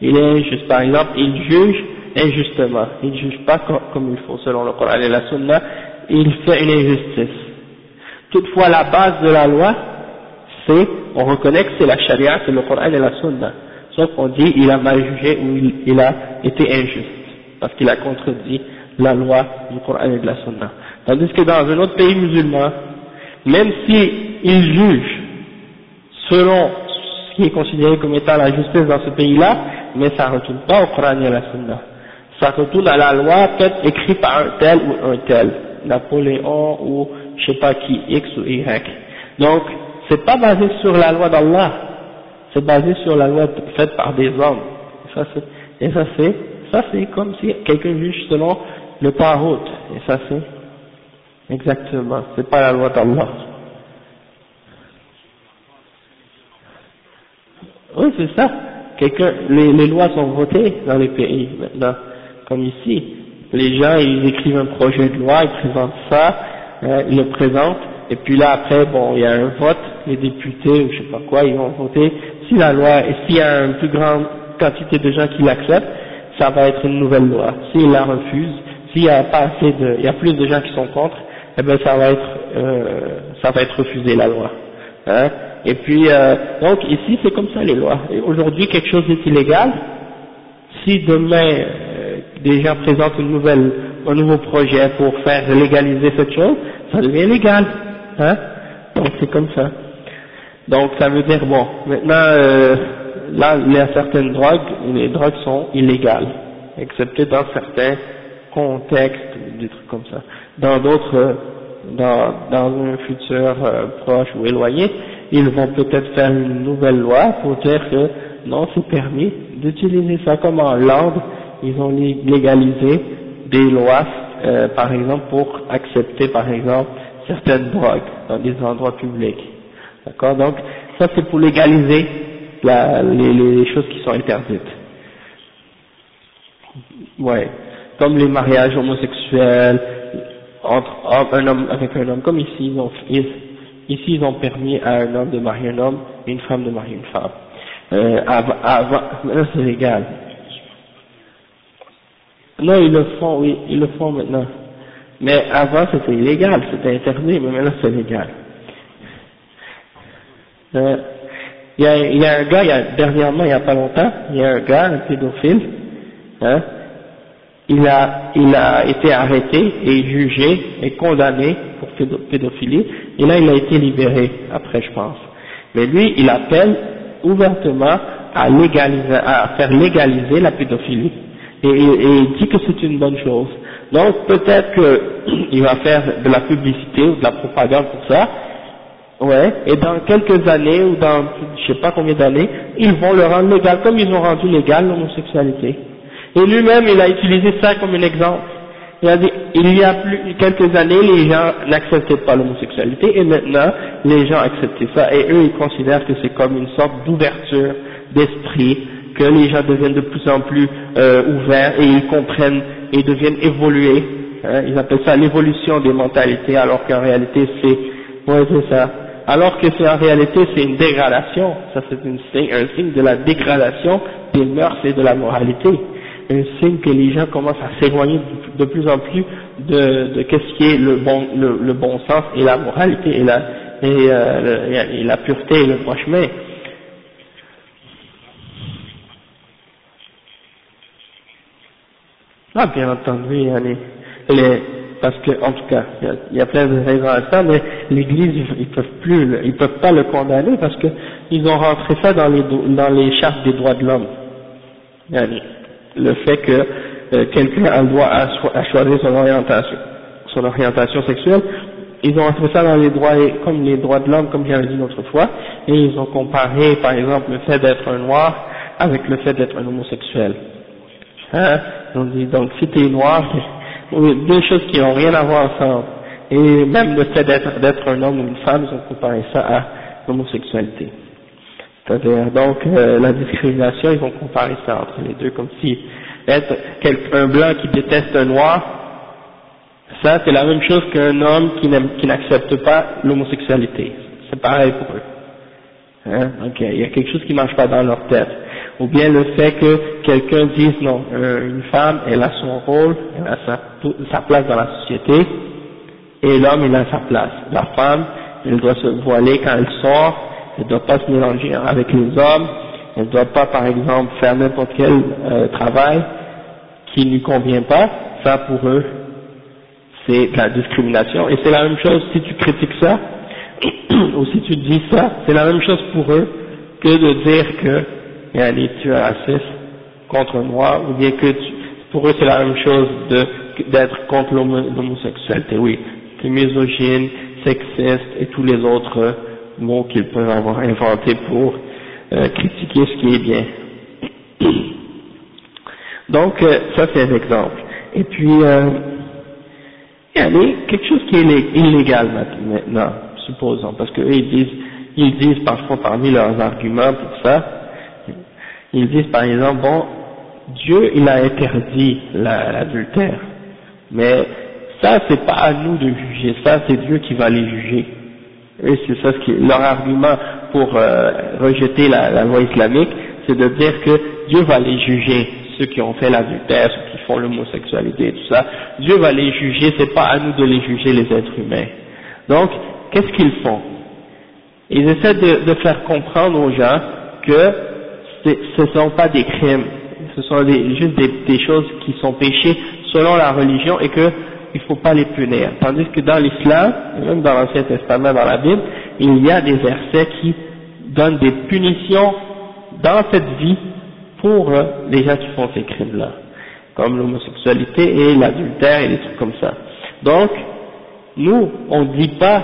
Il est injuste. Par exemple, il juge injustement. Il ne juge pas comme, il faut selon le Coran et la Sunna. Il fait une injustice. Toutefois, la base de la loi, c'est, on reconnaît que c'est la charia, c'est le Coran et la Sunna. Sauf qu'on dit, il a mal jugé ou il, a été injuste. Parce qu'il a contredit la loi du Coran et de la Sunna. Tandis que dans un autre pays musulman, même si il juge selon ce qui est considéré comme étant la justice dans ce pays-là, mais ça ne retourne pas au Coran et à la Sunna. Ça retourne à la loi peut-être écrite par un tel ou un tel, Napoléon ou je sais pas qui, X ou Y. Donc, c'est pas basé sur la loi d'Allah, c'est basé sur la loi faite par des hommes. Et ça c'est, ça c'est comme si quelqu'un juge selon le route. Et ça c'est Exactement, c'est pas la loi d'Allah. Oui, c'est ça. Quelqu'un, les, les, lois sont votées dans les pays maintenant, comme ici. Les gens, ils écrivent un projet de loi, ils présentent ça, hein, ils le présentent, et puis là après, bon, il y a un vote, les députés ou je sais pas quoi, ils vont voter. Si la loi, et s'il y a une plus grande quantité de gens qui l'acceptent, ça va être une nouvelle loi. S'ils la refusent, s'il y a pas assez de, il y a plus de gens qui sont contre, eh ben ça va être euh, ça va être refusé la loi. Hein? Et puis euh, donc ici c'est comme ça les lois. Aujourd'hui quelque chose est illégal. Si demain euh, des gens présentent une nouvelle un nouveau projet pour faire légaliser cette chose, ça devient légal. Hein? Donc c'est comme ça. Donc ça veut dire bon maintenant euh, là il y a certaines drogues les drogues sont illégales excepté dans certains contextes des trucs comme ça dans d'autres, dans, dans un futur euh, proche ou éloigné, ils vont peut-être faire une nouvelle loi pour dire que non, c'est permis d'utiliser ça comme en langue, ils ont légalisé des lois, euh, par exemple, pour accepter, par exemple, certaines drogues dans des endroits publics. D'accord? Donc, ça c'est pour légaliser la, les, les choses qui sont interdites. Ouais. Comme les mariages homosexuels, entre un homme avec un homme, comme ici, ils ont, ici ils ont permis à un homme de marier un homme une femme de marier une femme. Euh, avant, avant maintenant c'est légal. Non, ils le font, oui, ils le font maintenant. Mais avant c'était illégal, c'était interdit, mais maintenant c'est légal. Euh, il y, a, y a un gars, y a, dernièrement, il n'y a pas longtemps, il y a un gars, un pédophile, hein, il a, il a été arrêté et jugé et condamné pour pédophilie, et là il a été libéré après je pense. Mais lui, il appelle ouvertement à, légaliser, à faire légaliser la pédophilie, et, il dit que c'est une bonne chose. Donc peut-être qu'il va faire de la publicité ou de la propagande pour ça, ouais, et dans quelques années ou dans je sais pas combien d'années, ils vont le rendre légal comme ils ont rendu légal l'homosexualité. Et lui-même, il a utilisé ça comme un exemple. Il a dit, il y a plus, quelques années, les gens n'acceptaient pas l'homosexualité, et maintenant, les gens acceptent ça, et eux, ils considèrent que c'est comme une sorte d'ouverture d'esprit, que les gens deviennent de plus en plus euh, ouverts, et ils comprennent, et deviennent évolués. Hein, ils appellent ça l'évolution des mentalités, alors qu'en réalité, c'est, ouais, c'est ça. Alors que c'est en réalité, c'est une dégradation. Ça, c'est un signe de la dégradation des mœurs et de la moralité un signe que les gens commencent à s'éloigner de plus en plus de, qu'est-ce qui est le bon, sens et la moralité et la, et, euh, la pureté et le droit. Ah, bien entendu, les, parce que, en tout cas, il y, a, plein de raisons à ça, mais l'Église, ils peuvent plus, ils peuvent pas le condamner parce que ils ont rentré ça dans les, dans les chartes des droits de l'homme le fait que euh, quelqu'un a le droit à, choisir son orientation, son orientation sexuelle, ils ont fait ça dans les droits, comme les droits de l'homme, comme j'avais dit l'autre fois, et ils ont comparé, par exemple, le fait d'être un noir avec le fait d'être un homosexuel. Hein? Donc, donc si tu es deux choses qui n'ont rien à voir ensemble. Et même le fait d'être un homme ou une femme, ils ont comparé ça à l'homosexualité. C'est-à-dire, donc, euh, la discrimination, ils vont comparer ça entre les deux, comme si être un blanc qui déteste un noir, Ça, c'est la même chose qu'un homme qui n'accepte pas l'homosexualité. C'est pareil pour eux. Hein? Ok, il y a quelque chose qui marche pas dans leur tête. Ou bien le fait que quelqu'un dise non, euh, une femme, elle a son rôle, elle a sa, place dans la société, et l'homme, il a sa place. La femme, elle doit se voiler quand elle sort, elle ne doit pas se mélanger avec les hommes, elle ne doit pas, par exemple, faire n'importe quel euh, travail qui ne lui convient pas. Ça, pour eux, c'est la discrimination. Et c'est la même chose si tu critiques ça, ou si tu dis ça, c'est la même chose pour eux que de dire que tu es raciste contre moi, ou bien que tu, pour eux c'est la même chose d'être contre l'homosexualité, oui, c'est misogyne, sexiste et tous les autres mots qu'ils peuvent avoir inventés pour euh, critiquer ce qui est bien. Donc euh, ça c'est un exemple. Et puis euh, il y a quelque chose qui est illégal maintenant supposons, parce qu'eux ils disent, ils disent parfois parmi leurs arguments pour ça, ils disent par exemple, bon, Dieu il a interdit l'adultère, mais ça c'est pas à nous de juger, ça c'est Dieu qui va les juger. Et c'est ça ce qui, leur argument pour euh, rejeter la, loi islamique, c'est de dire que Dieu va les juger, ceux qui ont fait l'adultère, ceux qui font l'homosexualité et tout ça. Dieu va les juger, c'est pas à nous de les juger les êtres humains. Donc, qu'est-ce qu'ils font? Ils essaient de, faire comprendre aux gens que ce ne sont pas des crimes, ce sont juste des, choses qui sont péchées selon la religion et qu'il ne faut pas les punir. Tandis que dans l'islam, même dans l'Ancien Testament, dans la Bible, il y a des versets qui donnent des punitions dans cette vie pour les gens qui font ces crimes-là, comme l'homosexualité et l'adultère et des trucs comme ça. Donc, nous, on ne dit pas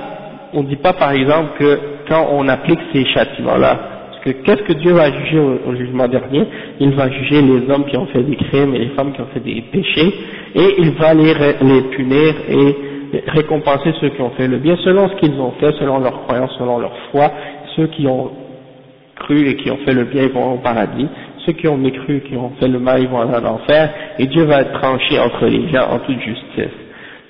on dit pas par exemple que quand on applique ces châtiments-là, que qu'est-ce que Dieu va juger au, jugement dernier? Il va juger les hommes qui ont fait des crimes et les femmes qui ont fait des péchés, et il va les, punir et récompenser ceux qui ont fait le bien selon ce qu'ils ont fait, selon leur croyance, selon leur foi. Ceux qui ont cru et qui ont fait le bien, ils vont au paradis. Ceux qui ont mécru, qui ont fait le mal, ils vont en enfer. Et Dieu va trancher entre les gens en toute justice.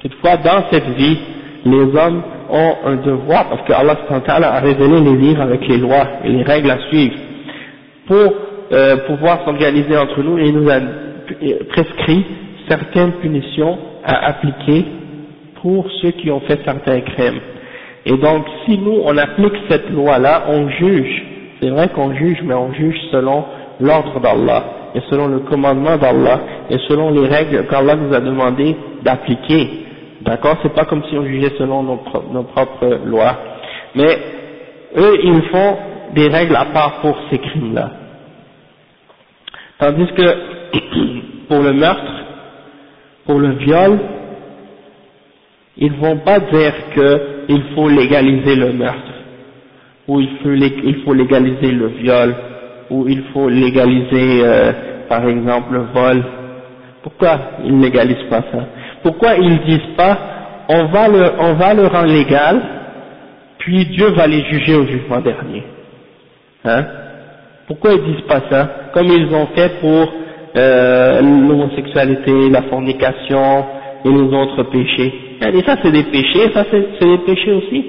Toutefois, dans cette vie, les hommes ont un devoir, parce que Allah a révélé les livres avec les lois et les règles à suivre, pour euh, pouvoir s'organiser entre nous et nous a prescrit certaines punitions à appliquer pour ceux qui ont fait certains crimes. Et donc, si nous, on applique cette loi-là, on juge. C'est vrai qu'on juge, mais on juge selon l'ordre d'Allah, et selon le commandement d'Allah, et selon les règles qu'Allah nous a demandé d'appliquer. D'accord C'est pas comme si on jugeait selon nos, propres lois. Mais eux, ils font des règles à part pour ces crimes-là. Tandis que pour le meurtre, pour le viol, ils vont pas dire qu'il faut légaliser le meurtre, ou il faut, il faut légaliser le viol, ou il faut légaliser, euh, par exemple, le vol. Pourquoi ils ne légalisent pas ça? Pourquoi ils disent pas on va le, rendre légal, puis Dieu va les juger au jugement dernier. Hein? Pourquoi ils disent pas ça? Comme ils ont fait pour euh, l'homosexualité, la fornication et les autres péchés. Et ça c'est des péchés, ça c'est des péchés aussi.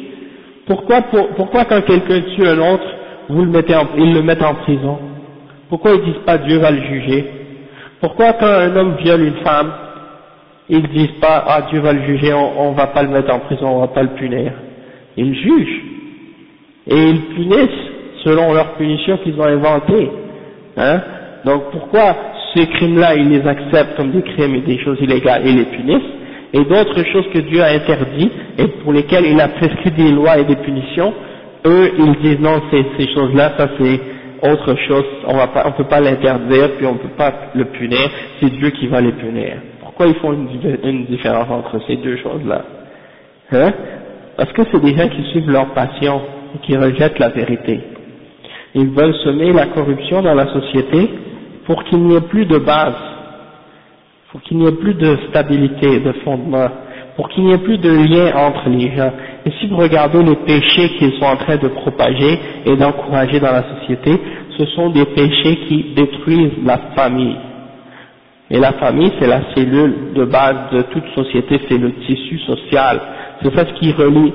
Pourquoi, quand quelqu'un tue un autre, vous le mettez en, ils le mettent en prison? Pourquoi ils disent pas Dieu va le juger? Pourquoi quand un homme viole une femme, ils disent pas ah Dieu va le juger, on, ne va pas le mettre en prison, on va pas le punir. Ils jugent et ils punissent selon leur punition qu'ils ont inventée. Hein? Donc pourquoi ces crimes-là ils les acceptent comme des crimes et des choses illégales et les punissent? Et d'autres choses que Dieu a interdites et pour lesquelles il a prescrit des lois et des punitions, eux ils disent non ces, ces choses-là ça c'est autre chose, on on peut pas l'interdire puis on peut pas le punir, c'est Dieu qui va les punir. Pourquoi ils font une, différence entre ces deux choses-là? Hein? Parce que c'est des gens qui suivent leur passion et qui rejettent la vérité. Ils veulent semer la corruption dans la société pour qu'il n'y ait plus de base, pour qu'il n'y ait plus de stabilité, de fondement, pour qu'il n'y ait plus de lien entre les gens. Et si vous regardez les péchés qu'ils sont en train de propager et d'encourager dans la société, ce sont des péchés qui détruisent la famille Et la famille, c'est la cellule de base de toute société, c'est le tissu social. C'est ça ce qui relie,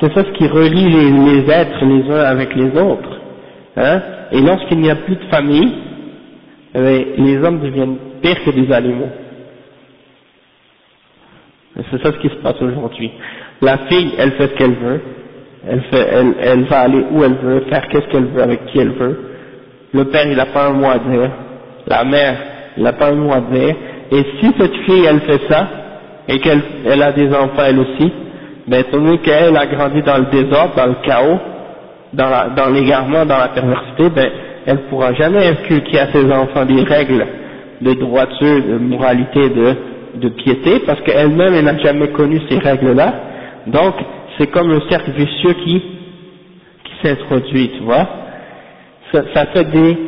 c'est ça ce qui relie les, êtres les uns avec les autres. Hein Et lorsqu'il n'y a plus de famille, eh les hommes deviennent pires que des animaux. C'est ça ce qui se passe aujourd'hui. La fille, elle fait ce qu'elle veut, elle, fait, elle, elle va aller où elle veut, faire qu'est-ce qu'elle veut avec qui elle veut. Le père, il n'a pas un mot à dire. La mère, n'a pas un mot à. Et si cette fille, elle fait ça, et qu'elle elle a des enfants elle aussi, ben, étant donné qu'elle a grandi dans le désordre, dans le chaos, dans, l'égarement, dans la perversité, ben, elle pourra jamais inculquer à ses enfants des règles de droiture, de moralité, de, de piété, parce qu'elle-même, elle n'a jamais connu ces règles-là. Donc, c'est comme un cercle vicieux qui, qui s'introduit, tu vois. Ça fait des,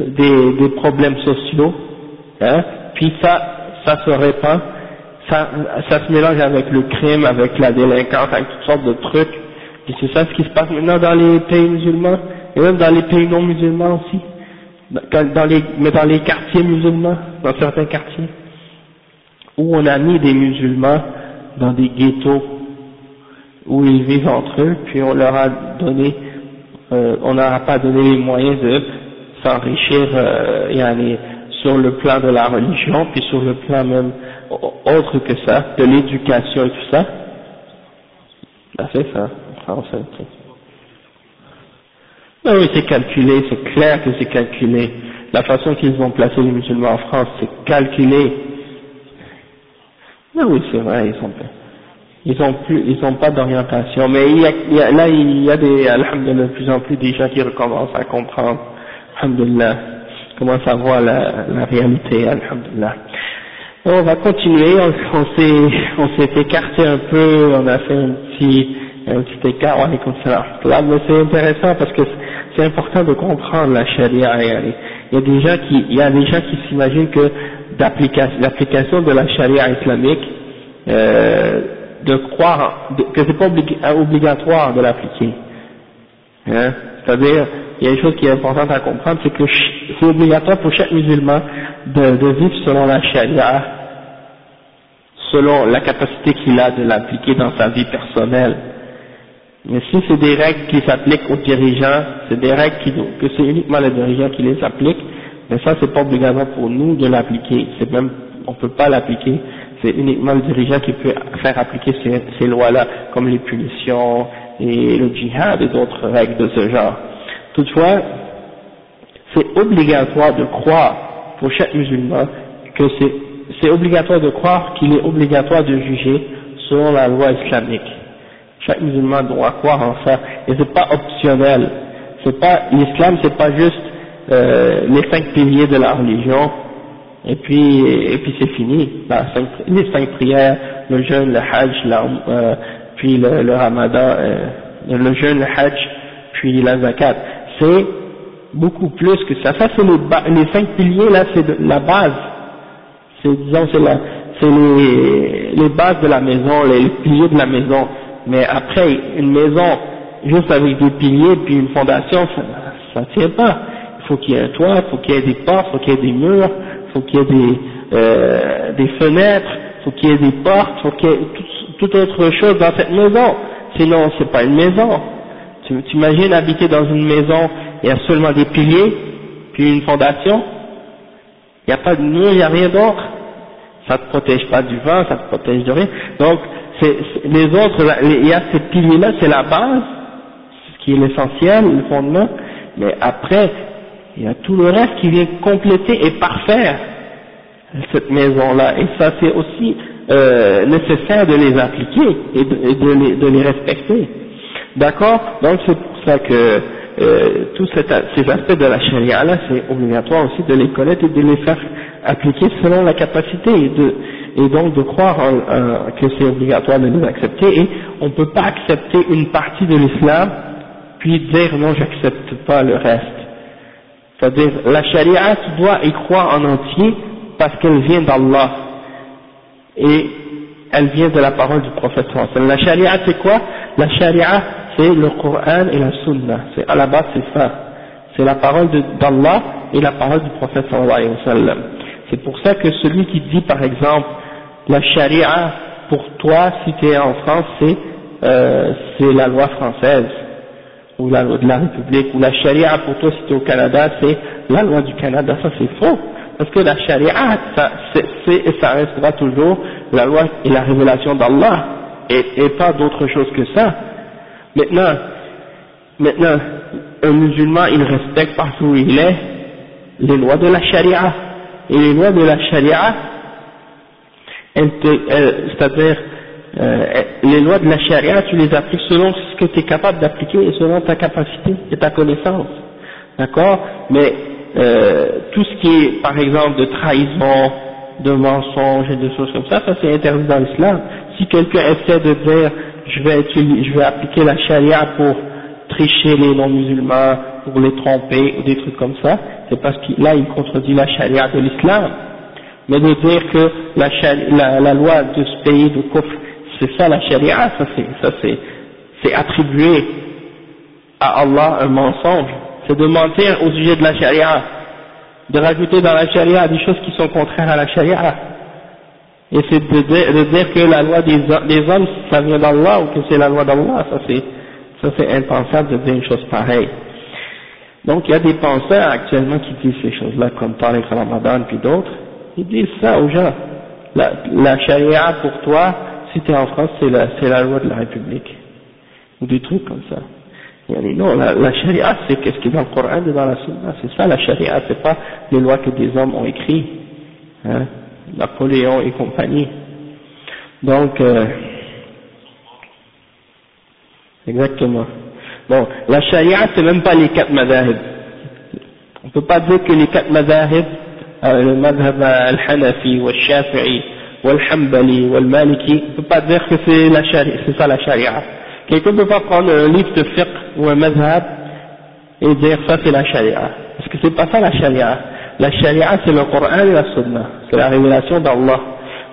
des, des, problèmes sociaux, hein, puis ça, ça se répand, ça, ça se mélange avec le crime, avec la délinquance, avec toutes sortes de trucs. Et c'est ça ce qui se passe maintenant dans les pays musulmans, et même dans les pays non musulmans aussi, dans les, mais dans les quartiers musulmans, dans certains quartiers, où on a mis des musulmans dans des ghettos où ils vivent entre eux, puis on leur a donné, euh, on leur a pas donné les moyens de s'enrichir euh, sur le plan de la religion, puis sur le plan même autre que ça, de l'éducation et tout ça? Fait ça, français. Ben oui, c'est calculé, c'est clair que c'est calculé. La façon qu'ils vont placer les musulmans en France, c'est calculé. Ben oui, c'est vrai, ils sont ils ont plus, ils ont pas d'orientation. Mais il y, a, il y a, là, il y a des, de plus en plus des gens qui recommencent à comprendre, alhamdulillah, commencent à voir la, la réalité, alhamdulillah. On va continuer, on, on s'est, écarté un peu, on a fait un petit, un petit écart, on est comme ça. C'est intéressant parce que c'est important de comprendre la charia. Il y a des gens qui, il y a des gens qui s'imaginent que l'application de la charia islamique, euh, de croire que c'est pas obligatoire de l'appliquer. Hein? C'est-à-dire, il y a une chose qui est importante à comprendre, c'est que c'est obligatoire pour chaque musulman de, vivre selon la charia, selon la capacité qu'il a de l'appliquer dans sa vie personnelle. Mais si c'est des règles qui s'appliquent aux dirigeants, c'est des règles qui, que c'est uniquement les dirigeants qui les appliquent, mais ça c'est pas obligatoire pour nous de l'appliquer, c'est même, on peut pas l'appliquer c'est uniquement le dirigeant qui peut faire appliquer ces lois-là, comme les punitions et le djihad et d'autres règles de ce genre. Toutefois, c'est obligatoire de croire pour chaque musulman que c'est obligatoire de croire qu'il est obligatoire de juger selon la loi islamique. Chaque musulman doit croire en ça et c'est pas optionnel. C'est pas l'islam, c'est pas juste euh, les cinq piliers de la religion et puis et puis c'est fini, les cinq prières, le jeûne, le hajj, la, euh, puis le, le ramadan, euh, le jeûne, le hajj, puis la zakat. C'est beaucoup plus que ça. Ça c'est les, les cinq piliers là, c'est la base. C'est disons c'est la c'est les, les bases de la maison, les, piliers de la maison. Mais après une maison juste avec des piliers puis une fondation, ça, ça tient pas. Il faut qu'il y ait un toit, il faut qu'il y ait des portes, il faut qu'il y ait des murs, faut qu'il y ait des, euh, des fenêtres, faut qu'il y ait des portes, faut qu'il y ait toute autre chose dans cette maison. Sinon, c'est pas une maison. Tu t'imagines habiter dans une maison, il y a seulement des piliers, puis une fondation, il n'y a pas de mur, il n'y a rien d'autre. Ça te protège pas du vent, ça te protège de rien. Donc, c'est, les autres, il y a ces piliers-là, c'est la base, ce qui est l'essentiel, le fondement, mais après, il y a tout le reste qui vient compléter et parfaire cette maison-là. Et ça, c'est aussi euh, nécessaire de les appliquer et de, les, de les, respecter. D'accord? Donc c'est pour ça que euh, tous ces aspects de la charia-là, c'est obligatoire aussi de les connaître et de les faire appliquer selon la capacité et, de, et donc de croire que c'est obligatoire de les accepter. Et on ne peut pas accepter une partie de l'islam puis dire non, j'accepte pas le reste. C'est-à-dire, la charia, tu dois y croire en entier parce qu'elle vient d'Allah. Et elle vient de la parole du prophète. La charia, c'est quoi? La charia, c'est le Coran et la Sunna. C'est à la base, c'est ça. C'est la parole d'Allah et la parole du prophète. C'est pour ça que celui qui dit par exemple la charia pour toi si tu es en France c'est euh, la loi française ou la loi de la République ou la charia pour toi si tu es au Canada c'est la loi du Canada ça c'est faux parce que la charia ça, c'est, et ça restera toujours la loi et la révélation d'Allah et, pas d'autre chose que ça. Maintenant maintenant un musulman il respecte partout où il est les lois de la charia et les lois de la charia c'est-à-dire euh, les lois de la charia, tu les appliques selon ce que tu es capable d'appliquer et selon ta capacité et ta connaissance. D'accord? Mais euh, tout ce qui est, par exemple, de trahison, de mensonge et de choses comme ça, ça c'est interdit dans l'islam. Si quelqu'un essaie de dire je vais, appliquer la charia pour tricher les non-musulmans, pour les tromper ou des trucs comme ça, c'est parce que là il contredit la charia de l'islam. Mais de dire que la, loi de ce pays de Kufr, c'est ça la charia, ça c'est attribuer à Allah un mensonge. C'est de mentir au sujet de la charia, de rajouter dans la charia des choses qui sont contraires à la charia. Et c'est de, dire que la loi des, hommes, ça vient d'Allah ou que c'est la loi d'Allah, ça c'est, ça c'est impensable de dire une chose pareille. Donc il y a des penseurs actuellement qui disent ces choses-là, comme Tariq Ramadan puis d'autres, ils disent ça aux gens. La, charia pour toi, si tu es en France, c'est la, la loi de la République. Ou des trucs comme ça. Non, la, charia, c'est qu'est-ce qui est dans le Coran et dans la Sunna. C'est ça la charia, c'est pas les lois que des hommes ont écrites. Hein, Napoléon et compagnie. Donc, euh, exactement. Bon, la charia, c'est même pas les quatre madahib. On peut pas dire que les quatre madahib le madhab al-Hanafi, le Shafi'i, le Hanbali, le Maliki, on peut pas dire que c'est ça la charia. Quelqu'un peut pas prendre un livre de fiqh ou un madhab et dire ça c'est la charia. Parce que c'est pas ça la charia. La charia c'est le Coran et la Sunna. C'est la révélation d'Allah.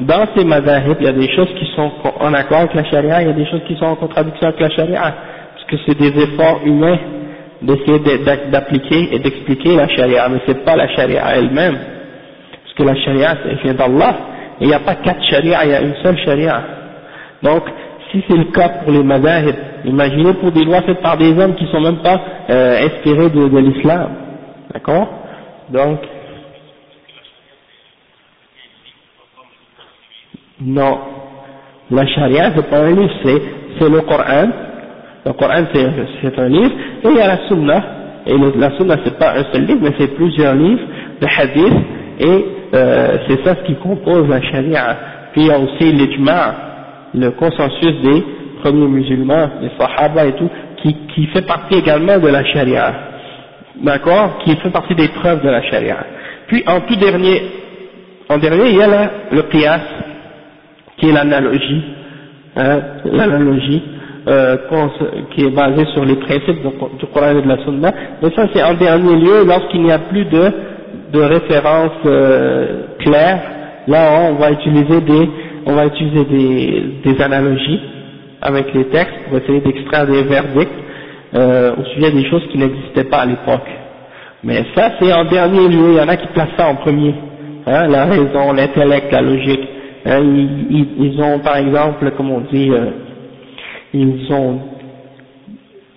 Dans ces madhab, il y a des choses qui sont en accord avec la charia, il y a des choses qui sont en contradiction avec la charia. Parce que c'est des efforts humains d'essayer d'appliquer et d'expliquer la charia, mais c'est pas la charia elle-même que la charia vient d'Allah, il n'y a pas quatre charia, il y a une seule charia. Donc, si c'est le cas pour les madahib, imaginez pour des lois faites par des hommes qui ne sont même pas euh, inspirés de, de l'islam. D'accord? Donc, non. La charia, c'est pas un livre, c'est le Coran. Le Coran, c'est un livre. Et il y a la sunna. Et la sunna, c'est pas un seul livre, mais c'est plusieurs livres de hadith. Et euh, c'est ça ce qui compose la charia. Puis il y a aussi l'ijma', le consensus des premiers musulmans, des sahaba et tout, qui, qui fait partie également de la charia. D'accord? Qui fait partie des preuves de la charia. Puis en tout dernier, en dernier, il y a le qiyas, qui est l'analogie, hein, l'analogie, euh, qui est basée sur les principes du Coran et de la Sunna. Mais ça c'est en dernier lieu lorsqu'il n'y a plus de de référence euh, claire, là on va utiliser des, on va utiliser des, des analogies avec les textes pour essayer d'extraire des verdicts euh, au sujet des choses qui n'existaient pas à l'époque. Mais ça c'est en dernier lieu, il y en a qui placent ça en premier, hein, la raison, l'intellect, la logique. Hein, ils, ils, ont par exemple, comme on dit, euh, ils ont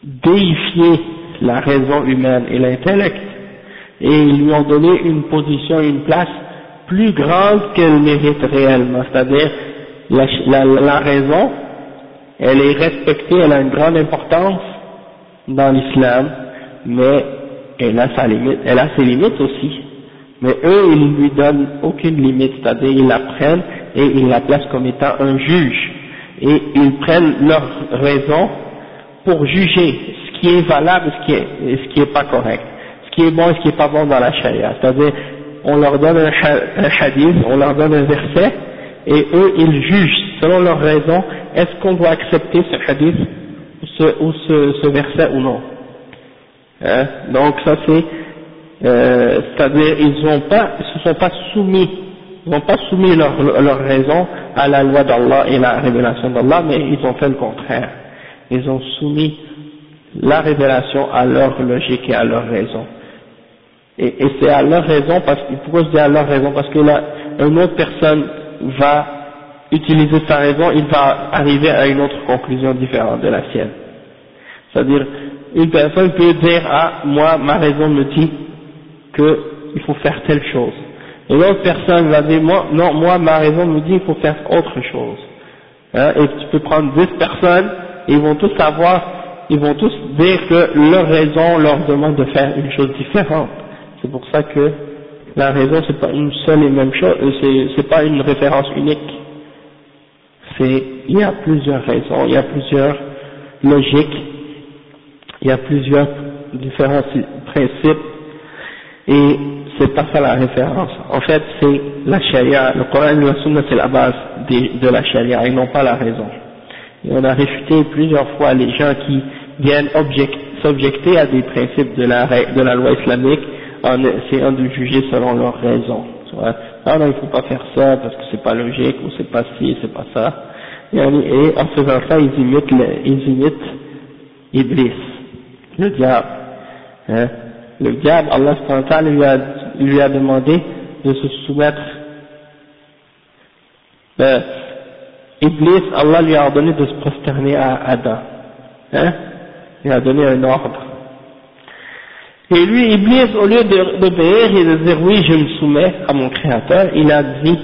déifié la raison humaine et l'intellect et ils lui ont donné une position, une place plus grande qu'elle mérite réellement, c'est-à-dire la, raison, elle est respectée, elle a une grande importance dans l'islam, mais elle a, sa limite, elle a ses limites aussi. Mais eux, ils ne lui donnent aucune limite, c'est-à-dire ils la prennent et ils la placent comme étant un juge. Et ils prennent leur raison pour juger ce qui est valable et ce qui est, est pas correct ce qui est bon et ce qui n'est pas bon dans la charia. C'est-à-dire, on leur donne un, hadith, on leur donne un verset, et eux, ils jugent, selon leur raison, est-ce qu'on doit accepter ce hadith ou ce, verset ou non. Hein? Donc ça c'est, euh, c'est-à-dire ils ils se sont pas soumis, ils n'ont pas soumis leur, leur raison à la loi d'Allah et la révélation d'Allah, mais ils ont fait le contraire. Ils ont soumis la révélation à leur logique et à leur raison Et, et c'est à leur raison, parce pourquoi je dis à leur raison Parce que là, une autre personne va utiliser sa raison, il va arriver à une autre conclusion différente de la sienne. C'est-à-dire, une personne peut dire, ah, moi, ma raison me dit qu'il faut faire telle chose. Et l'autre personne va dire, moi, non, moi, ma raison me dit qu'il faut faire autre chose. Hein, et tu peux prendre 10 personnes, ils vont tous savoir, ils vont tous dire que leur raison leur demande de faire une chose différente. C'est pour ça que la raison, c'est pas une seule et même chose, euh, c'est pas une référence unique. C'est, il y a plusieurs raisons, il y a plusieurs logiques, il y a plusieurs différents principes, et c'est pas ça la référence. En fait, c'est la charia, le Coran et la Sunna, c'est la base de, la charia, et non pas la raison. Et on a réfuté plusieurs fois les gens qui viennent s'objecter à des principes de la, de la loi islamique en essayant de juger selon leur raison. Ah non, il faut pas faire ça parce que c'est pas logique, ou c'est pas ci, c'est pas ça. Et en faisant ça, ils imitent, ils imitent Iblis, le diable. Hein. Le diable, Allah lui a, lui a demandé de se soumettre. Euh, Iblis, Allah lui a ordonné de se prosterner à Adam. Hein? Il a donné un ordre. Et lui, Iblis, au lieu d'obéir et de dire oui, je me soumets à mon créateur, il a dit,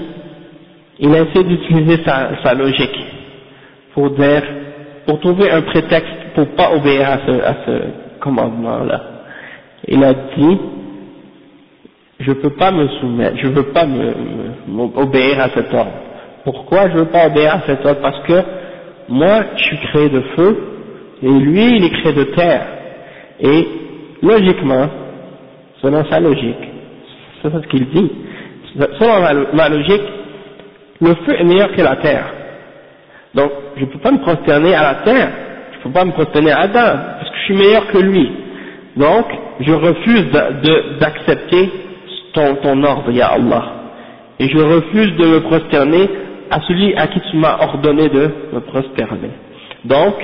il a essayé d'utiliser sa, logique pour dire, pour trouver un prétexte pour pas obéir à ce, à ce commandement-là. Il a dit, je peux pas me soumettre, je veux pas me, me, obéir à cet ordre. Pourquoi je veux pas obéir à cet ordre? Parce que moi, je suis créé de feu, et lui, il est créé de terre. Et logiquement, selon sa logique, c'est ce qu'il dit, selon ma, logique, le feu est meilleur que la terre. Donc, je ne peux pas me prosterner à la terre, je ne peux pas me prosterner à Adam, parce que je suis meilleur que lui. Donc, je refuse d'accepter ton, ton ordre, Ya Allah. Et je refuse de me prosterner à celui à qui tu m'as ordonné de me prosterner. Donc,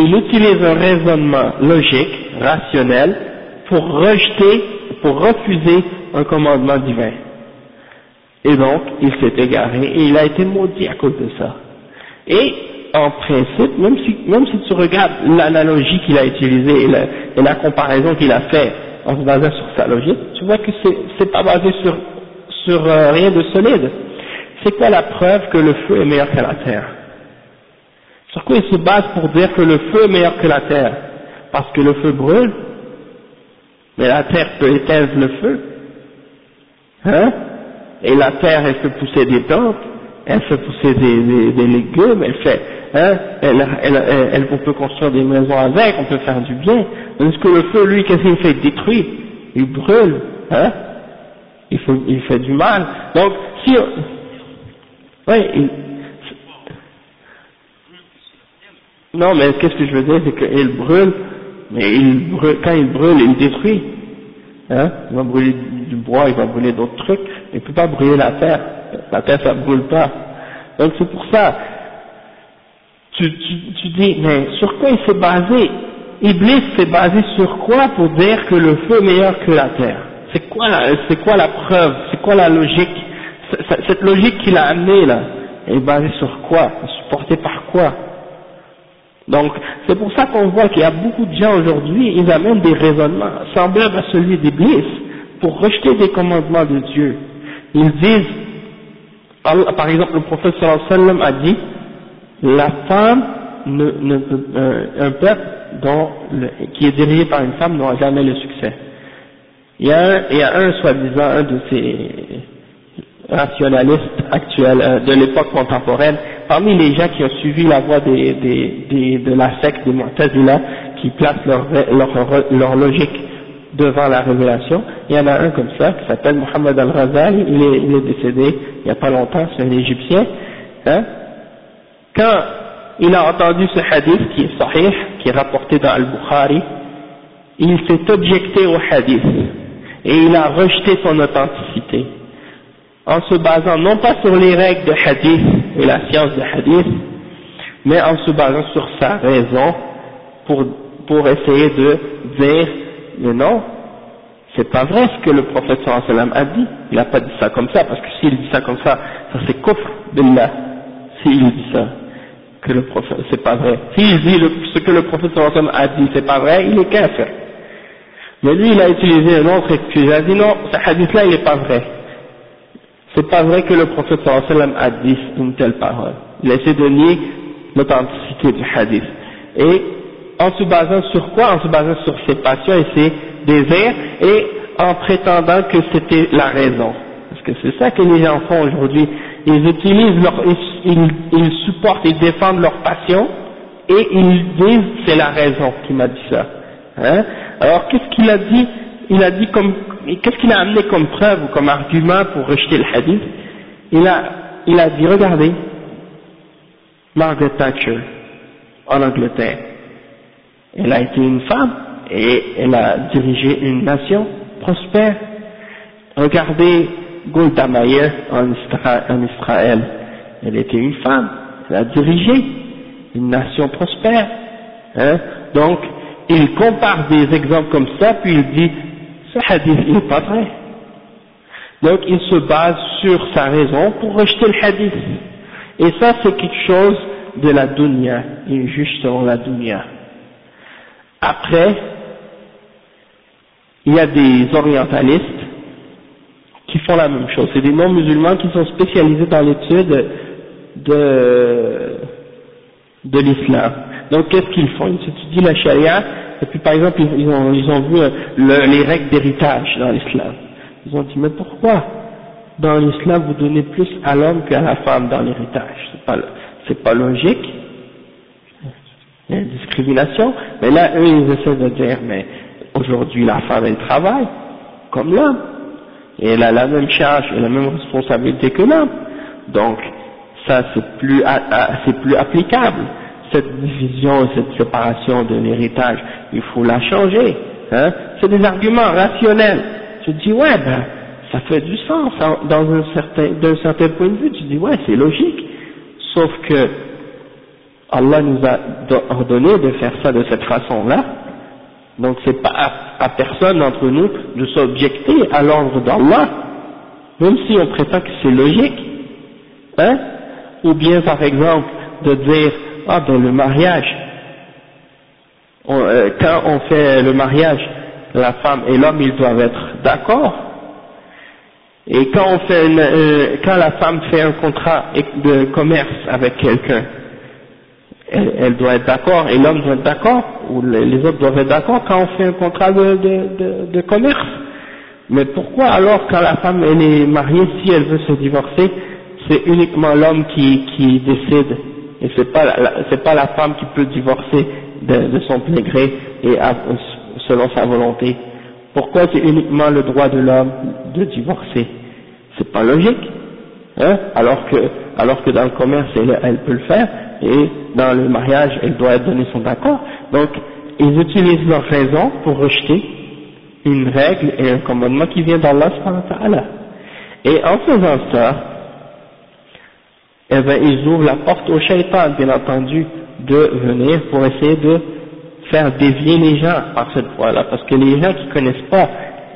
il utilise un raisonnement logique, rationnel, pour rejeter, pour refuser un commandement divin. Et donc, il s'est égaré et il a été maudit à cause de ça. Et, en principe, même si, même si tu regardes l'analogie qu'il a utilisée et la, comparaison qu'il a fait en se basant sur sa logique, tu vois que c'est pas basé sur, sur euh, rien de solide. C'est quoi la preuve que le feu est meilleur que la terre? Sur quoi il se base pour dire que le feu est meilleur que la terre? Parce que le feu brûle, mais la terre peut éteindre le feu. Hein? Et la terre, elle fait pousser des plantes, elle fait pousser des, des, légumes, elle fait, hein? Elle, elle, elle, on peut construire des maisons avec, on peut faire du bien. Est-ce que le feu, lui, qu'est-ce qu'il fait? Il détruit, il brûle, hein? Il fait, il fait du mal. Donc, si... Oui, Non, mais qu'est-ce que je veux dire, c'est qu'il brûle, mais il brûle, quand il brûle, il détruit. Hein? Il va brûler du bois, il va brûler d'autres trucs, il ne peut pas brûler la terre. La terre, ça ne brûle pas. Donc c'est pour ça, tu, tu, tu dis, mais sur quoi il s'est basé? Iblis s'est basé sur quoi pour dire que le feu est meilleur que la terre? C'est quoi, c'est quoi la preuve? C'est quoi la logique? Cette logique qu'il a amenée là, est basée sur quoi? Supportée par quoi? Donc, c'est pour ça qu'on voit qu'il y a beaucoup de gens aujourd'hui, ils amènent des raisonnements semblables à celui d'Iblis pour rejeter des commandements de Dieu. Ils disent, par exemple, le prophète sallam a dit, la femme, euh, un peuple qui est dirigé par une femme n'aura jamais le succès. Il y a un, il y a un soi-disant, un de ces rationalistes actuels euh, de l'époque contemporaine, parmi les gens qui ont suivi la voie des, des, des, de la secte des Mu'tazila, qui placent leur, leur, leur, logique devant la révélation, il y en a un comme ça, qui s'appelle Mohammed al-Ghazali, il il est décédé il n'y a pas longtemps, c'est un Égyptien, hein, quand il a entendu ce hadith qui est sahih, qui est rapporté dans Al-Bukhari, il s'est objecté au hadith, et il a rejeté son authenticité en se basant non pas sur les règles de hadith et la science de hadith, mais en se basant sur sa raison pour, pour essayer de dire, mais non, c'est pas vrai ce que le prophète sallam a dit, il n'a pas dit ça comme ça, parce que s'il dit ça comme ça, ça c'est kufr billah, s'il dit ça, que le prophète, c'est pas vrai. S'il dit ce que le prophète sallam a dit, c'est pas vrai, il est kafir. Mais lui, il a utilisé un autre excuse, il a dit non, ce hadith-là, il n'est pas vrai. C'est pas vrai que le prophète sallam a dit une telle parole. Il a essayé de nier l'authenticité du hadith. Et en se basant sur quoi? En se basant sur ses passions et ses désirs et en prétendant que c'était la raison. Parce que c'est ça que les gens font aujourd'hui. Ils utilisent leur, ils, ils, supportent, ils défendent leur passion et ils disent c'est la raison qui m'a dit ça. Hein? Alors qu'est-ce qu'il a dit? Il a dit comme, qu'est-ce qu'il a amené comme preuve ou comme argument pour rejeter le hadith? Il a, il a dit regardez, Margaret Thatcher en Angleterre, elle a été une femme et elle a dirigé une nation prospère. Regardez Golda Meir en, Israël, elle était une femme, elle a dirigé une nation prospère. Hein. Donc, il compare des exemples comme ça, puis il dit, ce hadith n'est pas vrai. Donc, il se base sur sa raison pour rejeter le hadith. Et ça, c'est quelque chose de la dunya, il juge selon la dunya. Après, il y a des orientalistes qui font la même chose. C'est des non-musulmans qui sont spécialisés dans l'étude de, de l'islam. Donc qu'est-ce qu'ils font? Ils étudient la charia, et puis par exemple ils ont, ils ont vu euh, les règles d'héritage dans l'islam. Ils ont dit mais pourquoi dans l'islam vous donnez plus à l'homme qu'à la femme dans l'héritage? C'est pas, c'est pas logique. Il y a une discrimination, mais là eux ils essaient de dire mais aujourd'hui la femme elle travaille comme l'homme, et elle a la même charge et la même responsabilité que l'homme. Donc ça c'est plus, c'est plus applicable. Cette division, cette séparation de l'héritage, il faut la changer. Hein. C'est des arguments rationnels. Tu dis ouais ben ça fait du sens dans un certain, d'un certain point de vue. Tu dis ouais c'est logique. Sauf que Allah nous a ordonné de faire ça de cette façon-là, donc c'est pas à, personne d'entre nous de s'objecter à l'ordre d'Allah, même si on prétend que c'est logique, hein, ou bien par exemple de dire, dans le mariage, euh, quand on fait le mariage, la femme et l'homme ils doivent être d'accord, et quand on fait euh, quand la femme fait un contrat de commerce avec quelqu'un, elle, doit être d'accord et l'homme doit être d'accord, ou les autres doivent être d'accord quand on fait un contrat de, commerce. Mais pourquoi alors quand la femme est mariée, si elle veut se divorcer, c'est uniquement l'homme qui, qui décide et c'est pas c'est pas la femme qui peut divorcer de, de son plein gré et selon sa volonté. Pourquoi c'est uniquement le droit de l'homme de divorcer? C'est pas logique, hein? Alors que alors que dans le commerce elle, peut le faire et dans le mariage, elle doit donner son accord. Donc, ils utilisent leur raison pour rejeter une règle et un commandement qui vient d'Allah Et en faisant ça, eh ben, ils ouvrent la porte au shaitan, bien entendu, de venir pour essayer de faire dévier les gens par cette voie-là. Parce que les gens qui connaissent pas,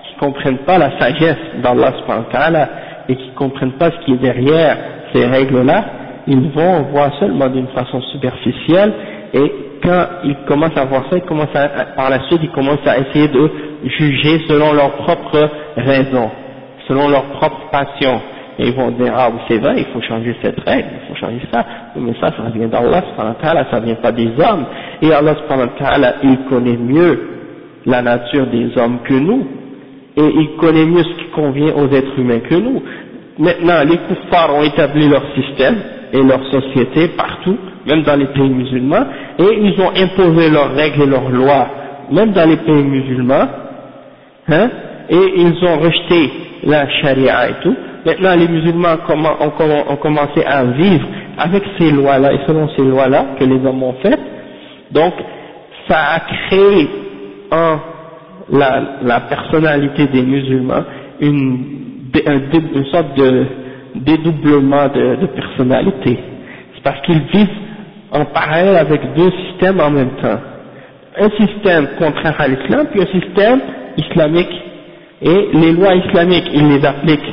qui comprennent pas la sagesse d'Allah et qui comprennent pas ce qui est derrière ces règles-là, ils vont voir seulement d'une façon superficielle et quand ils commencent à voir ça, ils commencent à, par la suite ils commencent à essayer de juger selon leurs propres raisons, selon leurs propres passions. Et ils vont dire, ah oui c'est vrai, il faut changer cette règle, il faut changer ça, mais ça, ça vient d'Allah, ça vient pas des hommes. Et Allah, il connaît mieux la nature des hommes que nous, et il connaît mieux ce qui convient aux êtres humains que nous. Maintenant, les kuffars ont établi leur système, et leur société partout, même dans les pays musulmans, et ils ont imposé leurs règles et leurs lois, même dans les pays musulmans, hein, et ils ont rejeté la charia et tout. Maintenant, les musulmans ont, commencé à vivre avec ces lois-là et selon ces lois-là que les hommes ont faites. Donc, ça a créé en la, personnalité des musulmans une, une sorte de dédoublement de, de personnalité. C'est parce qu'ils vivent en parallèle avec deux systèmes en même temps. Un système contraire à l'islam, puis un système islamique Et les lois islamiques, ils les appliquent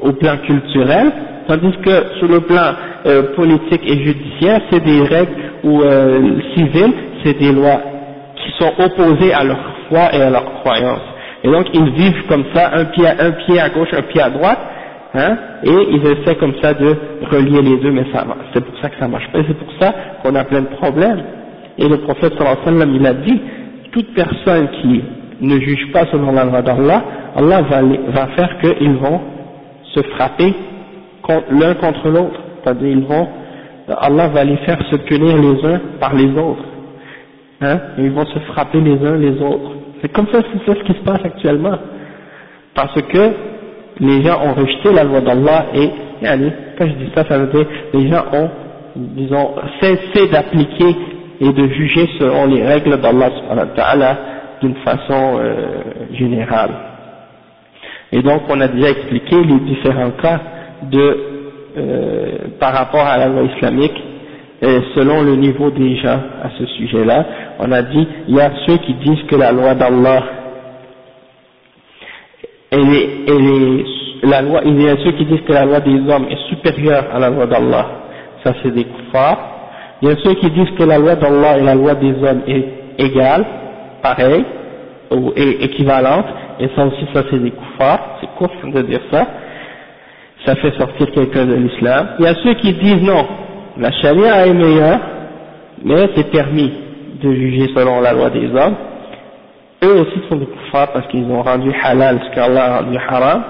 au plan culturel, tandis que sur le plan euh, politique et judiciaire, c'est des règles ou euh, civiles, c'est des lois qui sont opposées à leur foi et à leur croyance. Et donc ils vivent comme ça, un pied, un pied à gauche, un pied à droite, hein, et ils essaient comme ça de relier les deux, mais c'est pour ça que ça marche pas, c'est pour ça qu'on a plein de problèmes. Et le prophète sallallahu alayhi wa sallam, il a dit, toute personne qui ne juge pas selon la loi d'Allah, Allah va, va faire qu'ils vont se frapper l'un contre l'autre, c'est-à-dire ils vont, Allah va les faire se punir les uns par les autres, hein, et ils vont se frapper les uns les autres. C'est comme ça, c'est ce qui se passe actuellement, parce que les gens ont rejeté la loi d'Allah et, quand je dis ça, ça veut dire les gens ont, disons, cessé d'appliquer et de juger selon les règles d'Allah d'une façon euh, générale. Et donc on a déjà expliqué les différents cas de, euh, par rapport à la loi islamique, et selon le niveau des gens à ce sujet-là. On a dit, il y a ceux qui disent que la loi d'Allah, elle est, elle est, la loi, il y a ceux qui disent que la loi des hommes est supérieure à la loi d'Allah. Ça c'est des kuffars. Il y a ceux qui disent que la loi d'Allah et la loi des hommes est égale, pareil, ou équivalente, et ça aussi ça c'est des kuffars, c'est court de dire ça ça fait sortir quelqu'un de l'islam. Il y a ceux qui disent non, la charia est meilleure, mais c'est permis de juger selon la loi des hommes. Eux aussi sont des kuffars parce qu'ils ont rendu halal ce qu'Allah a rendu haram.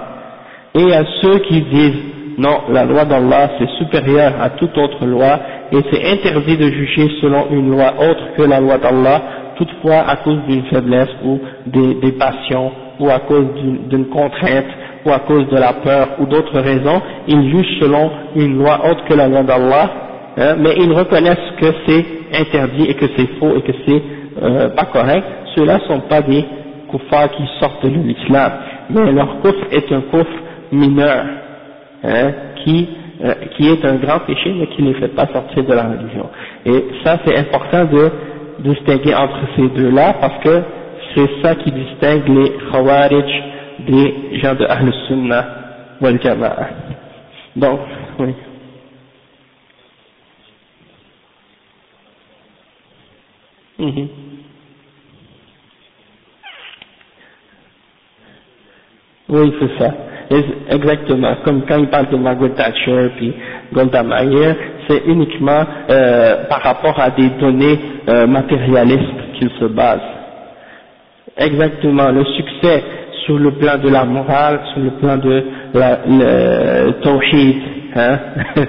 Et il y a ceux qui disent non, la loi d'Allah c'est supérieur à toute autre loi et c'est interdit de juger selon une loi autre que la loi d'Allah, toutefois à cause d'une faiblesse ou des, des passions ou à cause d'une contrainte ou à cause de la peur ou d'autres raisons, ils jugent selon une loi autre que la loi d'Allah, hein, mais ils reconnaissent que c'est interdit et que c'est faux et que c'est euh, pas correct. Ceux-là ne sont pas des kuffars qui sortent de l'islam, mais leur kufr est un kufr mineur, hein, qui, euh, qui est un grand péché mais qui ne fait pas sortir de la religion. Et ça c'est important de distinguer entre ces deux-là parce que c'est ça qui distingue les khawarij des gens de Ahl Sunnah wal Jama'a. Donc, oui. Mm Oui, c'est ça. Exactement. Comme quand il parle de Margaret Thatcher puis Golda c'est uniquement euh, par rapport à des données euh, matérialistes qu'il se base. Exactement. Le succès sur le plan de la morale, sur le plan de la, le tawhid, hein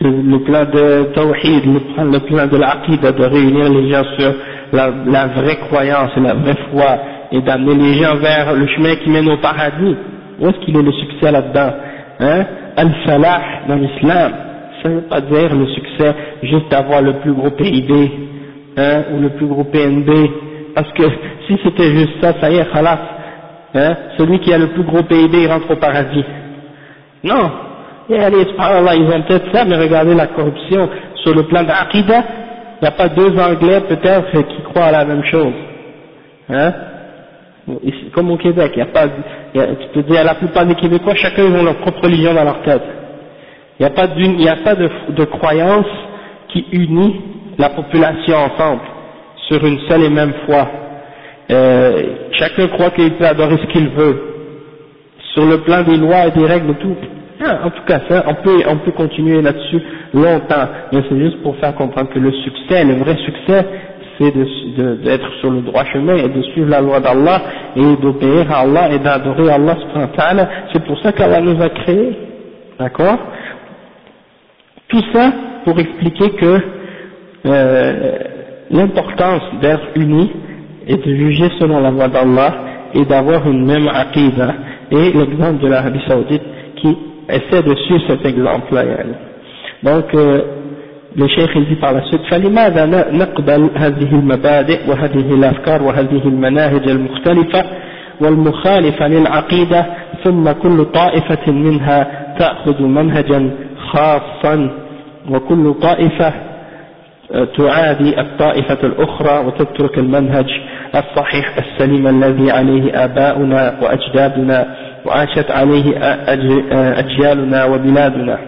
le, plan de tawhid, le, plan de l'aqidah, de réunir les gens sur la vraie croyance et la vraie foi, et d'amener les gens vers le chemin qui mène au paradis. Où est-ce qu'il est le succès là-dedans hein? Al-Salah dans l'islam, ça ne veut pas dire le succès juste d'avoir le plus gros PIB, hein, ou le plus gros PNB, parce que si c'était juste ça, ça y est, khalas, hein, celui qui a le plus gros PIB il rentre au paradis. Non, et allez, subhanallah, ils ont peut-être ça, mais regardez la corruption sur le plan d'Aqida, il n'y a pas deux Anglais peut-être qui croient à la même chose. Hein? Comme au Québec, il y a pas, y a, tu peux dire la plupart des Québécois, chacun ils ont leur propre religion dans leur tête. Il n'y a pas, il n'y a pas de, de croyance qui unit la population ensemble sur une seule et même foi. Euh, chacun croit qu'il peut adorer ce qu'il veut. Sur le plan des lois et des règles et tout. Ah, en tout cas, ça, on peut, on peut continuer là-dessus longtemps. Mais c'est juste pour faire comprendre que le succès, le vrai succès, c'est d'être sur le droit chemin et de suivre la loi d'Allah et d'obéir à Allah et d'adorer Allah c'est pour ça qu'Allah nous a créés. D'accord? Tout ça pour expliquer que euh, l'importance d'être unis et de juger selon la loi d'Allah et d'avoir une même aqidah et l'exemple de l'Arabie Saoudite qui essaie de suivre cet exemple-là. Donc, euh, le cheikh dit par la suite فلماذا نقبل هذه المبادئ وهذه الأفكار وهذه المناهج المختلفة والمخالفة للعقيدة ثم كل طائفة منها تأخذ منهجا خاصا وكل طائفة تعادي الطائفة الأخرى وتترك المنهج الصحيح السليم الذي عليه آباؤنا وأجدادنا وعاشت عليه أجيالنا وبلادنا.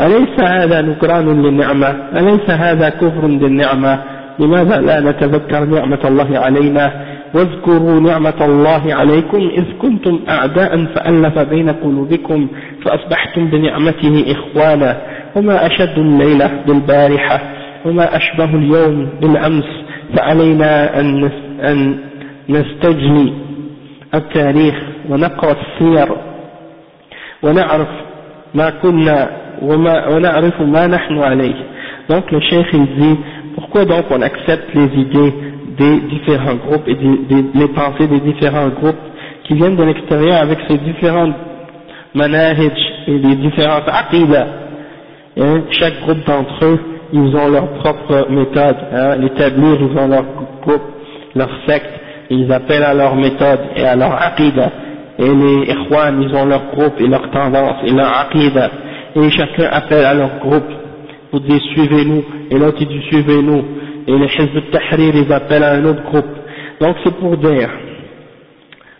أليس هذا نكران للنعمة؟ أليس هذا كفر بالنعمة لماذا لا نتذكر نعمة الله علينا؟ واذكروا نعمة الله عليكم إذ كنتم أعداء فألف بين قلوبكم فأصبحتم بنعمته إخوانا. وما أشد الليلة بالبارحة وما أشبه اليوم بالأمس فعلينا أن أن نستجلي التاريخ ونقرأ السير ونعرف ما كنا Donc le cheikh il dit, pourquoi donc on accepte les idées des différents groupes et des, les pensées des différents groupes qui viennent de l'extérieur avec ces différentes manahij et les différentes aqidah? Chaque groupe d'entre eux, ils ont leur propre méthode. Hein. Les tablirs, ils ont leur groupe, leur secte, ils appellent à leur méthode et à leur aqidah. Et les ikhwan, ils ont leur groupe et leur tendance et leur aqidah et chacun appelle à leur groupe pour dire suivez-nous. Et l'autre dit suivez-nous. Et les Hizb tahrir ils appellent à un autre groupe. Donc c'est pour dire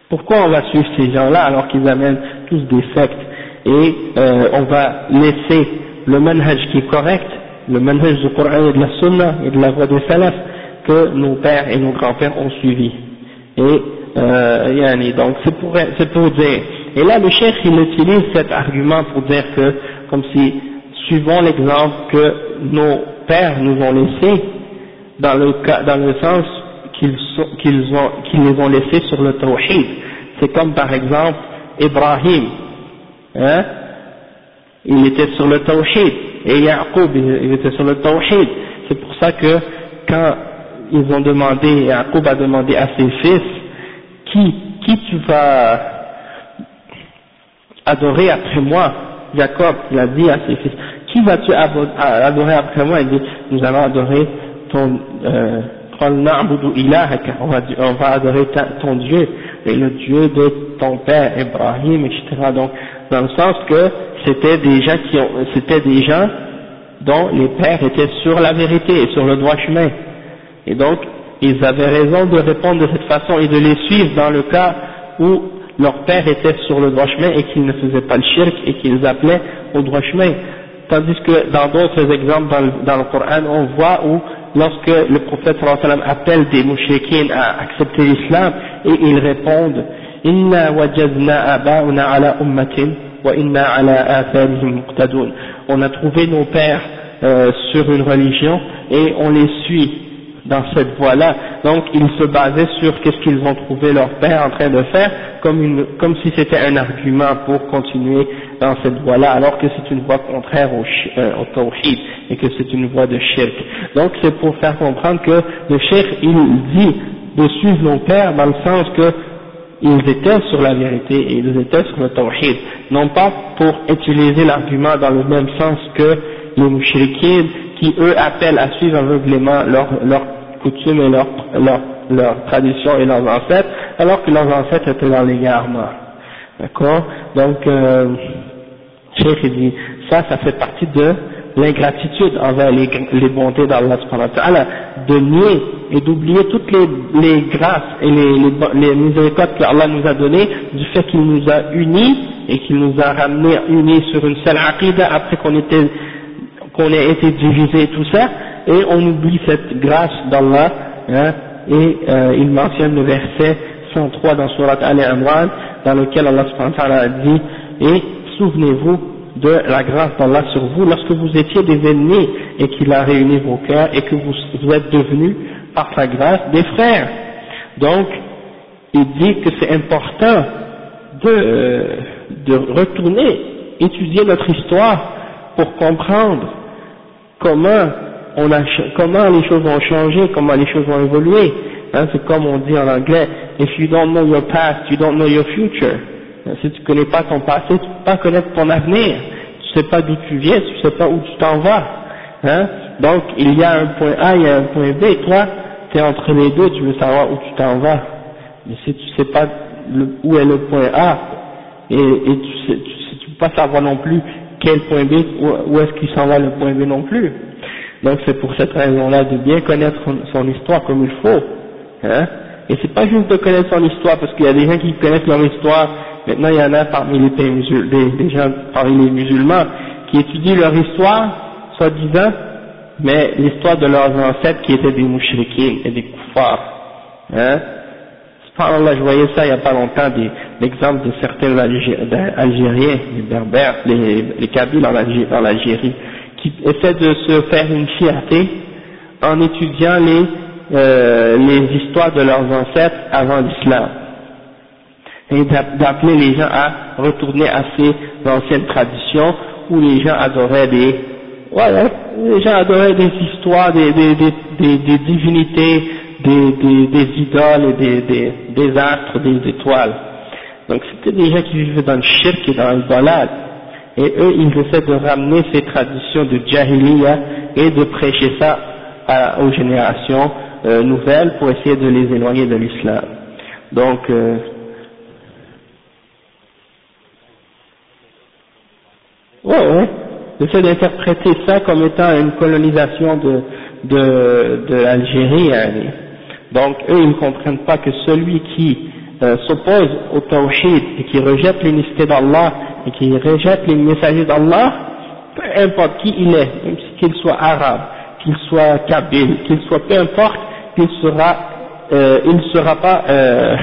pourquoi on va suivre ces gens-là alors qu'ils amènent tous des sectes et euh, on va laisser le manhaj qui est correct le manhaj du Coran et de la Sunna et de la voie des salafs que nos pères et nos grands-pères ont suivi. Et euh, donc c'est pour, pour dire. Et là le chef il utilise cet argument pour dire que comme si suivons l'exemple que nos pères nous ont laissé dans le, dans le sens qu'ils qu'ils qu'ils les ont laissés sur le tawhid. C'est comme par exemple Ibrahim, hein, il était sur le tawhid, et Yaqub il était sur le tawhid. C'est pour ça que quand ils ont demandé, Yaqub a demandé à ses fils, qui, qui tu vas adorer après moi? Jacob, il a dit à ses fils, qui vas-tu adorer après moi? Il dit, nous allons adorer ton, euh, on va, adorer ton Dieu et le Dieu de ton père Ibrahim, etc. Donc, dans le sens que c'était des gens qui ont, c'était des gens dont les pères étaient sur la vérité et sur le droit chemin. Et donc, ils avaient raison de répondre de cette façon et de les suivre dans le cas où leur père était sur le droit chemin et qu'ils ne faisaient pas le shirk et qu'ils appelaient au droit chemin. Tandis que dans d'autres exemples dans le, Coran, on voit où lorsque le prophète sallam appelle des mouchriquins à accepter l'islam et ils répondent Inna wajadna aba'una ala ummatin wa inna ala muqtadun. On a trouvé nos pères euh, sur une religion et on les suit dans cette voie-là. Donc ils se basaient sur qu'est-ce qu'ils ont trouvé leur père en train de faire, comme, si c'était un argument pour continuer dans cette voie-là, alors que c'est une voie contraire au, euh, tawhid et que c'est une voie de shirk. Donc c'est pour faire comprendre que le shirk, il dit de suivre nos pères dans le sens que ils étaient sur la vérité et ils étaient sur le tawhid, non pas pour utiliser l'argument dans le même sens que les mouchriquins qui eux appellent à suivre aveuglément leur, leur coutumes et leurs leur, leur traditions et leurs ancêtres, alors que leurs ancêtres étaient dans l'égarement. D'accord? Donc, euh, Cheikh dit, ça, ça fait partie de l'ingratitude envers les, les bontés d'Allah de nier et d'oublier toutes les, les, grâces et les, les, les miséricordes que Allah nous a données, du fait qu'il nous a unis et qu'il nous a ramenés unis sur une seule aqidah après qu'on était qu'on ait été divisé et tout ça, et on oublie cette grâce d'Allah, hein, et euh, il mentionne le verset 103 dans Surat Al-Imran, dans lequel Allah a dit, et souvenez-vous de la grâce d'Allah sur vous lorsque vous étiez des ennemis et qu'il a réuni vos cœurs et que vous, vous êtes devenus par sa grâce des frères. Donc, il dit que c'est important de, euh, de retourner étudier notre histoire pour comprendre comment comment les choses ont changé, comment les choses ont évolué. Hein, c'est comme on dit en anglais, if you don't know your past, you don't know your future. Hein, si tu connais pas ton passé, tu ne peux pas connaître ton avenir. Tu sais pas d'où tu viens, tu sais pas où tu t'en vas. Hein. Donc il y a un point A, il y a un point B, toi, tu es entre les deux, tu veux savoir où tu t'en vas. Mais si tu sais pas où est le point A, et, et tu sais, tu, peux pas savoir non plus quel point B, où est-ce qu'il s'en va le point B non plus. Donc c'est pour cette raison-là de bien connaître son histoire comme il faut. Hein et c'est pas juste de connaître son histoire, parce qu'il y a des gens qui connaissent leur histoire, maintenant il y en a parmi les pays musulmans, des, gens parmi les musulmans qui étudient leur histoire, soi-disant, mais l'histoire de leurs ancêtres qui étaient des mouchriquins et des koufars. Hein là, je voyais ça il n'y a pas longtemps, l'exemple de certains Algériens, les Berbères, les, les Kabyles en Algérie, qui essaient de se faire une fierté en étudiant les, euh, les histoires de leurs ancêtres avant l'islam et d'appeler les gens à retourner à ces anciennes traditions où les gens adoraient des voilà, les gens adoraient des histoires, des, des, des, des divinités, des, des, idoles et des, des, astres, des étoiles. Donc c'était des gens qui vivaient dans le shirk et dans le balade. Et eux, ils essaient de ramener ces traditions de jahiliya et de prêcher ça aux générations euh, nouvelles pour essayer de les éloigner de l'islam. Donc, euh, ouais, ouais, j'essaie d'interpréter ça comme étant une colonisation de, de, de l'Algérie. Hein. Donc, eux, ils ne comprennent pas que celui qui euh, s'oppose au tawhid et qui rejette l'unicité d'Allah et qui rejette les messagers d'Allah, peu importe qui il est, même qu'il soit arabe, qu'il soit kabyle, qu'il soit peu importe, il sera, euh, il sera pas, euh,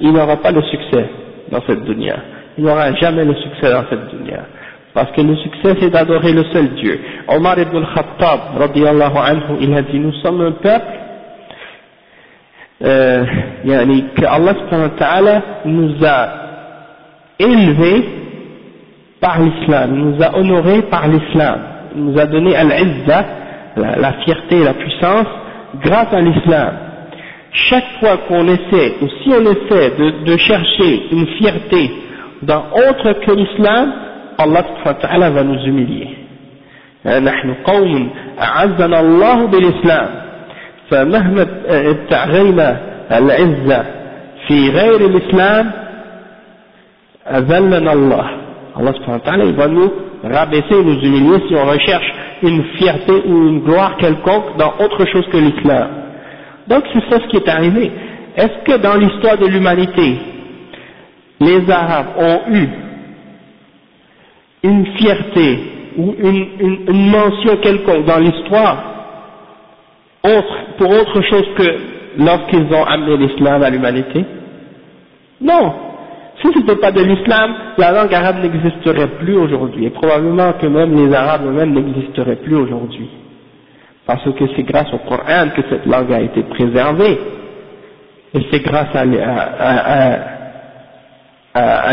il n'aura pas le succès dans cette dunya. Il n'aura jamais le succès dans cette dunya. Parce que le succès c'est d'adorer le seul Dieu. Omar ibn al-Khattab, anhu, il a dit, nous sommes un peuple euh, que Allah nous a élevés par l'islam, nous a honorés par l'islam, nous a donné al-izza, la, la, fierté et la puissance, grâce à l'islam. Chaque fois qu'on essaie, ou si on essaie de, de chercher une fierté dans autre que l'islam, Allah va nous humilier. نحن قوم أعزنا الله بالإسلام فمهما ابتغينا العزة في غير الإسلام أذلنا الله Allah subhanahu wa ta'ala, il va nous rabaisser, nous humilier si on recherche une fierté ou une gloire quelconque dans autre chose que l'islam. Donc c'est ça ce qui est arrivé. Est-ce que dans l'histoire de l'humanité, les Arabes ont eu une fierté ou une, une, mention quelconque dans l'histoire pour autre chose que lorsqu'ils ont amené l'islam à l'humanité? Non, si ce n'était pas de l'islam, la langue arabe n'existerait plus aujourd'hui, et probablement que même les arabes eux-mêmes n'existeraient plus aujourd'hui. Parce que c'est grâce au Coran que cette langue a été préservée, et c'est grâce à,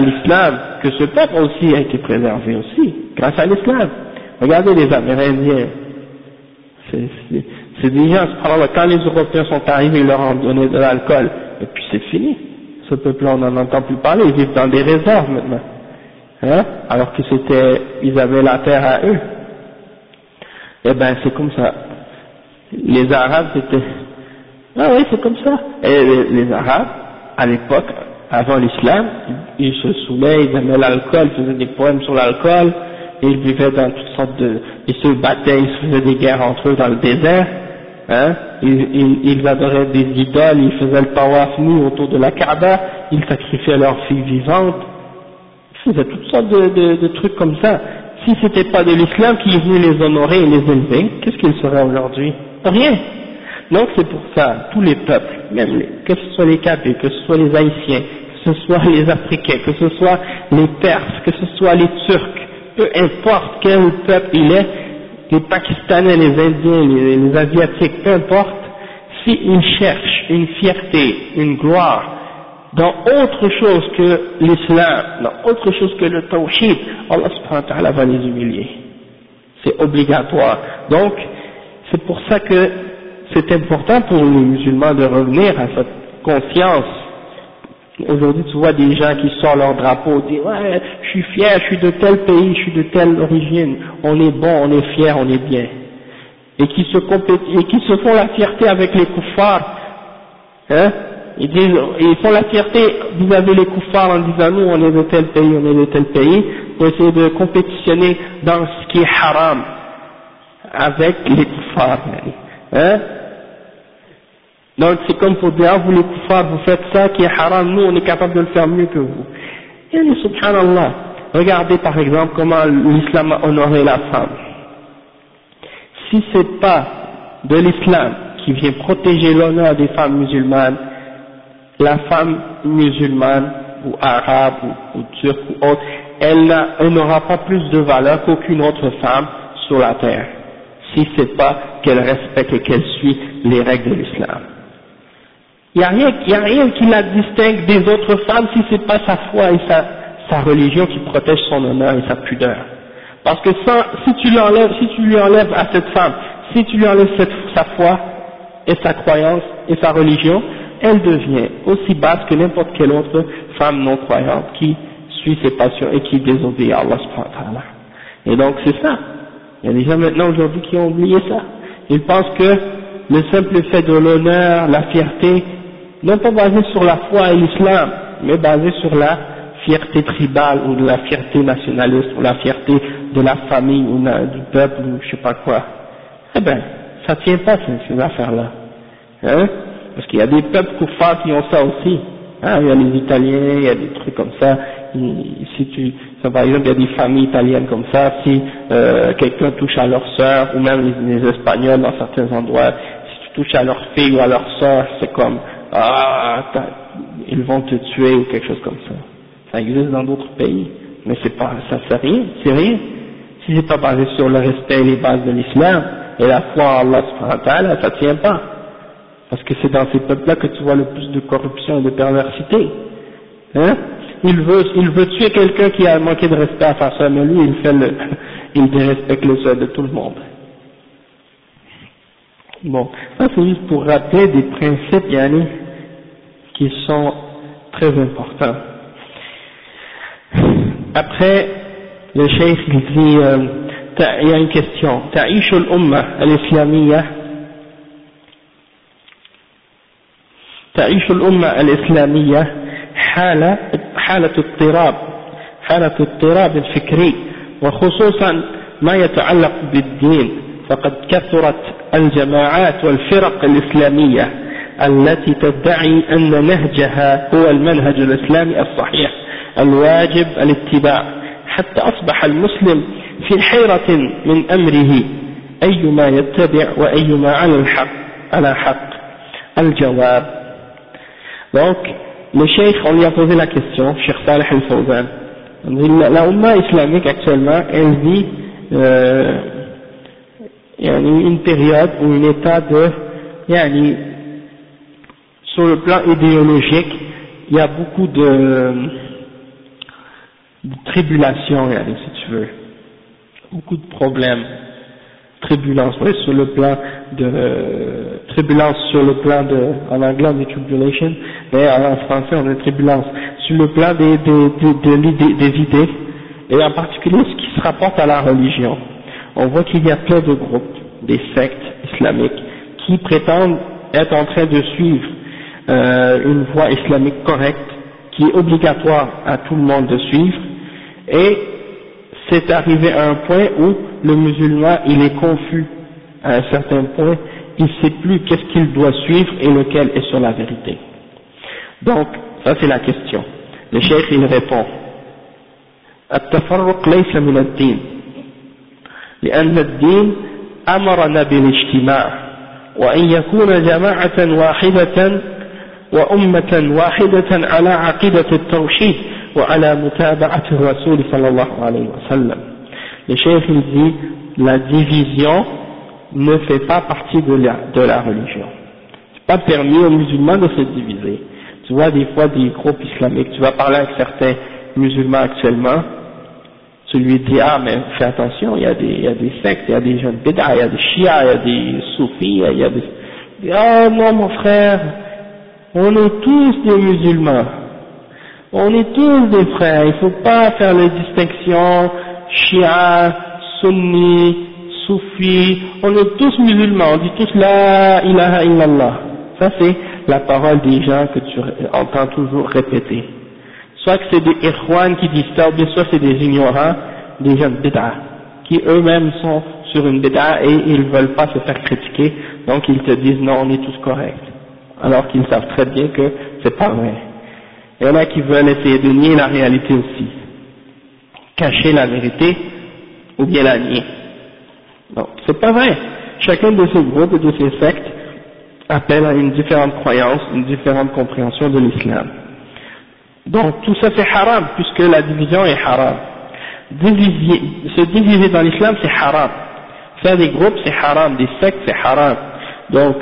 l'islam que ce peuple aussi a été préservé aussi, grâce à l'islam. Regardez les Amérindiens, des gens, quand les Européens sont arrivés, ils leur ont donné de l'alcool, et puis c'est fini ce peuple-là, on n'en entend plus parler, ils vivent dans des réserves maintenant, hein, alors que c'était, ils avaient la terre à eux. Eh ben, c'est comme ça. Les Arabes, c'était, ah oui, c'est comme ça. Et les, Arabes, à l'époque, avant l'islam, ils, se saoulaient, ils aimaient l'alcool, ils faisaient des poèmes sur l'alcool, ils vivaient dans toutes sortes de, ils se battaient, ils se faisaient des guerres entre eux dans le désert, hein, ils, ils, adoraient des idoles, ils faisaient le tawaf nu autour de la Kaaba, ils sacrifiaient leurs filles vivantes, ils faisaient toutes sortes de, de, de trucs comme ça. Si c'était pas de l'islam qui venait les honorer et les élever, qu'est-ce qu'ils seraient aujourd'hui? Rien. Donc c'est pour ça, tous les peuples, même les, que ce soit les Kabés, que ce soit les Haïtiens, que ce soit les Africains, que ce soit les Perses, que ce soit les Turcs, peu importe quel peuple il est, les Pakistanais, les Indiens, les, Asiatiques, peu importe, s'ils cherchent une fierté, une gloire dans autre chose que l'islam, dans autre chose que le tawhid, Allah subhanahu wa ta'ala va les humilier. C'est obligatoire. Donc, c'est pour ça que c'est important pour les musulmans de revenir à cette conscience Aujourd'hui, tu vois des gens qui sortent leur drapeau, disent ouais, je suis fier, je suis de tel pays, je suis de telle origine, on est bon, on est fier, on est bien, et qui se et qui se font la fierté avec les koufars, hein? Ils font la fierté vis-à-vis les koufars en disant nous, on est de tel pays, on est de tel pays, pour essayer de compétitionner dans ce qui est haram, avec les kuffars. Hein? Donc c'est comme pour dire, ah, vous les kuffars, vous faites ça qui est haram, nous on est capable de le faire mieux que vous. Et subhanallah, regardez par exemple comment l'islam a honoré la femme. Si c'est pas de l'islam qui vient protéger l'honneur des femmes musulmanes, la femme musulmane ou arabe ou, turque ou autre, elle, n'aura pas plus de valeur qu'aucune autre femme sur la terre, si c'est pas qu'elle respecte et qu'elle suit les règles de l'islam. Il n'y a rien, a rien qui la distingue des autres femmes si c'est pas sa foi et sa, religion qui protège son honneur et sa pudeur. Parce que si tu l'enlèves, si tu lui enlèves à cette femme, si tu lui enlèves sa foi et sa croyance et sa religion, elle devient aussi basse que n'importe quelle autre femme non croyante qui suit ses passions et qui désobéit à Allah subhanahu wa. Et donc c'est ça. Il y a des gens maintenant aujourd'hui qui ont oublié ça. Ils pensent que le simple fait de l'honneur, la fierté, non pas basé sur la foi et l'islam, mais basé sur la fierté tribale ou de la fierté nationaliste ou la fierté de la famille ou du peuple ou je sais pas quoi. Eh ben, ça tient pas ces, affaires-là. Hein? Parce qu'il y a des peuples koufars qui ont ça aussi. Hein? Il y a les Italiens, il y a des trucs comme ça. Si tu, par exemple, il y a des familles italiennes comme ça. Si euh, quelqu'un touche à leur sœur, ou même les, Espagnols dans certains endroits, si tu touches à leur fille ou à leur sœur, c'est comme ah, ils vont te tuer ou quelque chose comme ça. Ça existe dans d'autres pays, mais c'est pas, ça c'est rien, c'est rien. Si c'est pas basé sur le respect et les bases de l'islam et la foi en Allah subhanahu wa ça tient pas. Parce que c'est dans ces peuples-là que tu vois le plus de corruption et de perversité. Hein? Il veut, il veut tuer quelqu'un qui a manqué de respect à sa mais lui, il fait le, il dérespecte le soeur de tout le monde. Bon, ça c'est juste pour rappeler des principes, Yanni, qui sont très importants. Après, le cheikh dit, euh, il y a une question. تعيش الأمة الإسلامية تعيش الأمة الإسلامية حالة حالة اضطراب حالة اضطراب فكري وخصوصا ما يتعلق بالدين فقد كثرت الجماعات والفرق الإسلامية التي تدعي أن نهجها هو المنهج الإسلامي الصحيح الواجب الاتباع. حتى أصبح المسلم في حيرة من أمره أيما يتبع وأيما على الحق على حق. الجواب. Donc, le cheikh, on lui a posé la question, Cheikh Saleh al-Fawzan. La Ummah islamique actuellement, elle euh, une période ou un état de, sur le plan idéologique, il y a beaucoup de, de tribulations, si tu veux, beaucoup de problèmes, tribulence, oui, sur le plan de tribulence sur le plan de, en anglais on dit tribulation, mais en français on dit tribulence, sur le plan des, des, des idées, et en particulier ce qui se rapporte à la religion On voit qu'il y a plein de groupes, des sectes islamiques, qui prétendent être en train de suivre euh, une voie islamique correcte, qui est obligatoire à tout le monde de suivre, et c'est arrivé à un point où le musulman il est confus à un certain point, il ne sait plus qu'est-ce qu'il doit suivre et lequel est sur la vérité. Donc, ça c'est la question. Le cheikh il répond التفرق ليس من الدين لأن الدين أمرنا بالاجتماع وأن يكون جماعة واحدة وأمة واحدة على عقيدة التوحيد وعلى متابعة الرسول صلى الله عليه وسلم Le cheikh il dit la division ne fait pas partie de la, de la religion. C'est pas permis aux musulmans de se diviser. Tu vois des fois des groupes islamiques, tu vas parler avec certains musulmans actuellement, tu lui dis ah mais fais attention, il y a des, il y a des sectes, il y a des jeunes bédas, il y a des chiites, il y a des soufis, il y a des... Ah non mon frère, on est tous des musulmans, on est tous des frères, il faut pas faire les distinctions chiites, sunnis, soufis, on est tous musulmans, on dit tous la ilaha illallah. Ça c'est la parole des gens que tu entends toujours répéter. Soit que c'est des ikhwan qui disent ça, ou bien soit c'est des ignorants, des gens bid'a, qui eux-mêmes sont sur une bid'a et ils ne veulent pas se faire critiquer, donc ils te disent non, on est tous corrects, alors qu'ils savent très bien que c'est pas vrai. Il y en a qui veulent essayer de nier la réalité aussi, cacher la vérité ou bien la nier. Non, c'est pas vrai. Chacun de ces groupes et de ces sectes appelle à une différente croyance, une différente compréhension de l'islam. Donc tout ça c'est haram, puisque la division est haram. Diviser, se diviser dans l'islam c'est haram. Faire des groupes c'est haram, des sectes c'est haram. Donc,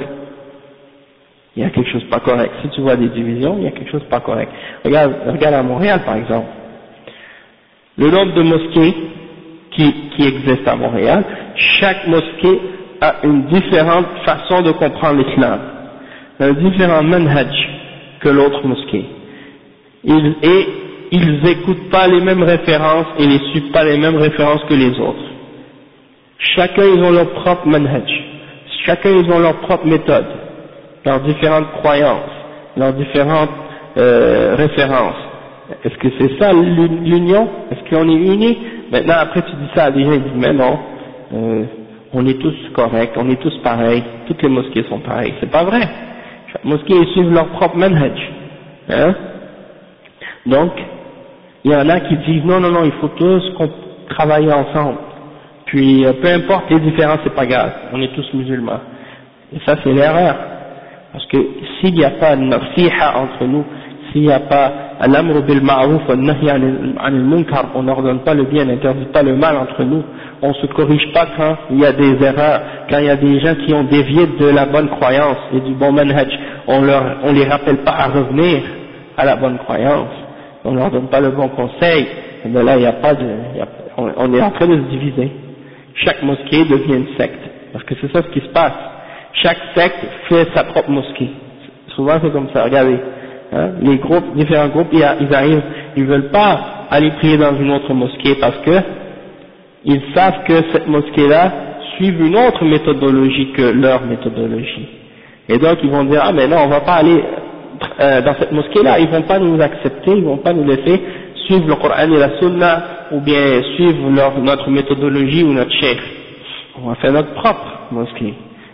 il y a quelque chose pas correct. Si tu vois des divisions, il y a quelque chose pas correct. Regarde, regarde à Montréal par exemple. Le nombre de mosquées qui, qui existent à Montréal, chaque mosquée a une différente façon de comprendre l'islam, un différent manhaj que l'autre mosquée. Ils, et ils n'écoutent pas les mêmes références et ne suivent pas les mêmes références que les autres. Chacun ils ont leur propre manhaj, chacun ils ont leur propre méthode, leurs différentes croyances, leurs différentes euh, références. Est-ce que c'est ça l'union? Est-ce qu'on est unis? Maintenant après tu dis ça à des gens, ils disent mais non, euh, on est tous corrects, on est tous pareils, toutes les mosquées sont pareilles. C'est pas vrai. Chaque mosquée, ils suivent leur propre manhaj. Hein? Donc, il y en a qui disent non, non, non, il faut tous travailler ensemble. Puis, euh, peu importe les différences, c'est pas grave, on est tous musulmans. Et ça, c'est l'erreur. Parce que s'il n'y a pas de nasiha entre nous, s'il n'y a pas l'amr bil ma'ruf on n'ordonne pas le bien, n'interdit pas le mal entre nous, on se corrige pas quand il y a des erreurs, quand il y a des gens qui ont dévié de la bonne croyance et du bon manhaj, on leur, on les rappelle pas à revenir à la bonne croyance, on leur donne pas le bon conseil, mais là il n'y a pas de, on, est en train de se diviser. Chaque mosquée devient une secte, parce que c'est ça ce qui se passe. Chaque secte fait sa propre mosquée. Souvent c'est comme ça, regardez. Hein, les groupes, différents groupes, ils arrivent, ils veulent pas aller prier dans une autre mosquée parce que ils savent que cette mosquée-là suit une autre méthodologie que leur méthodologie. Et donc ils vont dire, ah mais non, on va pas aller euh, dans cette mosquée-là, ils vont pas nous accepter, ils vont pas nous laisser suivre le Coran et la Sunna, ou bien suivre notre méthodologie ou notre chef. On va faire notre propre mosquée.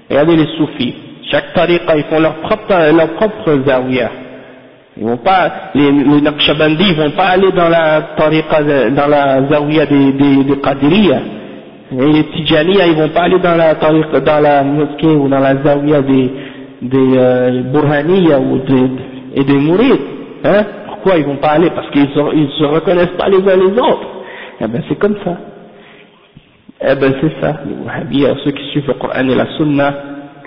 Regardez les soufis, chaque tariqa, ils font leur propre, leur propre zawiya. Ils vont pas, les, les Naqshbandi, ils vont pas aller dans la tariqa, dans la zawiya des, des, les Tijaniya, ils vont pas aller dans la tariqa, dans la mosquée ou dans la zawiya des, des euh, Burhaniya ou des, et des Mourides. Hein Pourquoi ils vont pas aller? Parce qu'ils ils se reconnaissent pas les uns les autres. Eh ben c'est comme ça. Eh ben c'est ça. Les Wahhabiyya, ceux qui suivent le Coran et la Sunna,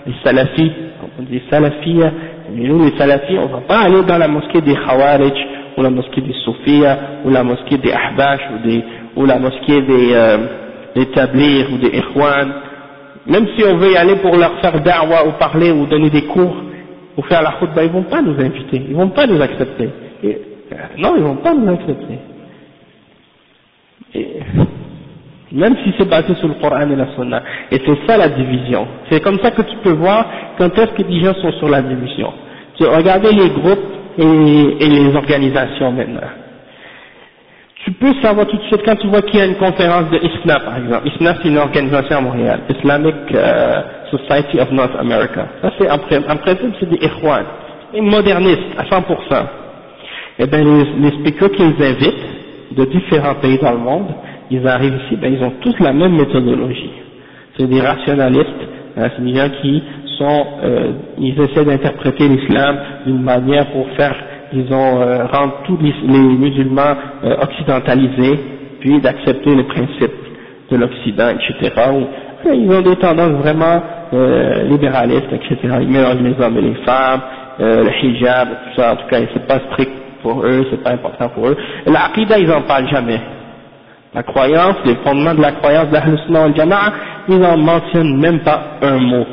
les Salafis, on dit Salafiyya, mais nous, les salafis, on ne va pas aller dans la mosquée des Khawarij, ou la mosquée des Soufia, ou la mosquée des Ahbash, ou, des, ou la mosquée des, euh, des Tablir, ou des Ikhwan. Même si on veut y aller pour leur faire da'wa, ou parler, ou donner des cours, ou faire la khutbah, ils vont pas nous inviter, ils vont pas nous accepter. Et, euh, non, ils vont pas nous accepter. Et, même si c'est basé sur le Coran et la Sunna. Et c'est ça la division. C'est comme ça que tu peux voir quand est-ce que des gens sont sur la division. Tu regardez les groupes et, les organisations maintenant. Tu peux savoir tout de suite quand tu vois qu'il y a une conférence de ISNA par exemple. ISNA c'est une organisation à Montréal, Islamic euh, Society of North America. Ça c'est en, principe c'est des Ikhwan, des modernistes à 100%. Et bien les, les speakers qu'ils invitent de différents pays dans le monde, ils arrivent ici, ben, ils ont tous la même méthodologie. C'est des rationalistes, hein, c'est des gens qui sont, euh, ils essaient d'interpréter l'islam d'une manière pour faire, disons, euh, rendre tous les, musulmans euh, occidentalisés, puis d'accepter les principes de l'Occident, etc. ils ont des tendances vraiment euh, libéralistes, etc. Ils mélangent les hommes et les femmes, le hijab, tout ça, en tout cas, c'est pas strict pour eux, c'est pas important pour eux. L'aqidah, ils en parlent jamais. La croyance, les fondements de la croyance d'Ahl Sunnah al Jama'a, ils n'en mentionnent même pas un mot.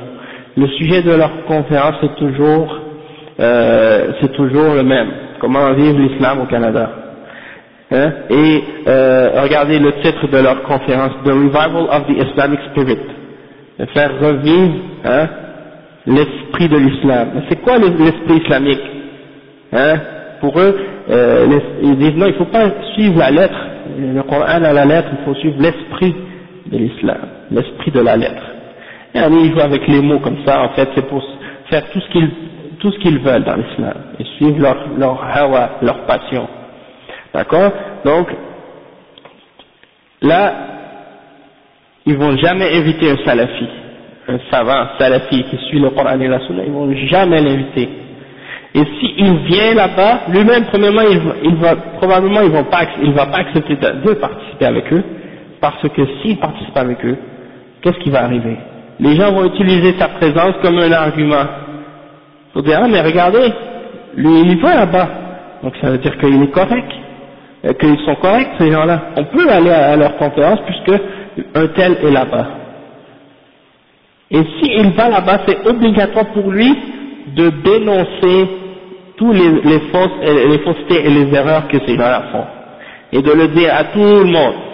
Le sujet de leur conférence c'est toujours, euh, c'est toujours le même. Comment vivre l'islam au Canada? Hein? Et euh, regardez le titre de leur conférence, The Revival of the Islamic Spirit. Faire revivre hein, l'esprit de l'islam. C'est quoi l'esprit islamique? Hein? Pour eux, euh, ils disent non, il ne faut pas suivre la lettre le Coran à la lettre, il faut suivre l'esprit de l'islam, l'esprit de la lettre. Et ils jouent avec les mots comme ça, en fait, c'est pour faire tout ce qu'ils tout ce qu'ils veulent dans l'islam et suivre leur, leur hawa, leur passion. D'accord? Donc, là, ils vont jamais inviter un salafi, un savant salafi qui suit le Coran et la Sunna, ils vont jamais l'inviter. Et s'il vient là-bas, lui-même, premièrement, il va, va, probablement, pas, il va pas accepter de participer avec eux, parce que s'il participe avec eux, qu'est-ce qui va arriver? Les gens vont utiliser sa présence comme un argument pour dire, ah mais regardez, lui il va là-bas, donc ça veut dire qu'il est correct, euh, qu'ils sont corrects ces gens-là. On peut aller à, leur conférence puisque un tel est là-bas. Et s'il va là-bas, c'est obligatoire pour lui de dénoncer tous les, les, fausses, les faussetés et les erreurs que ces gens-là font. Et de le dire à tout le monde.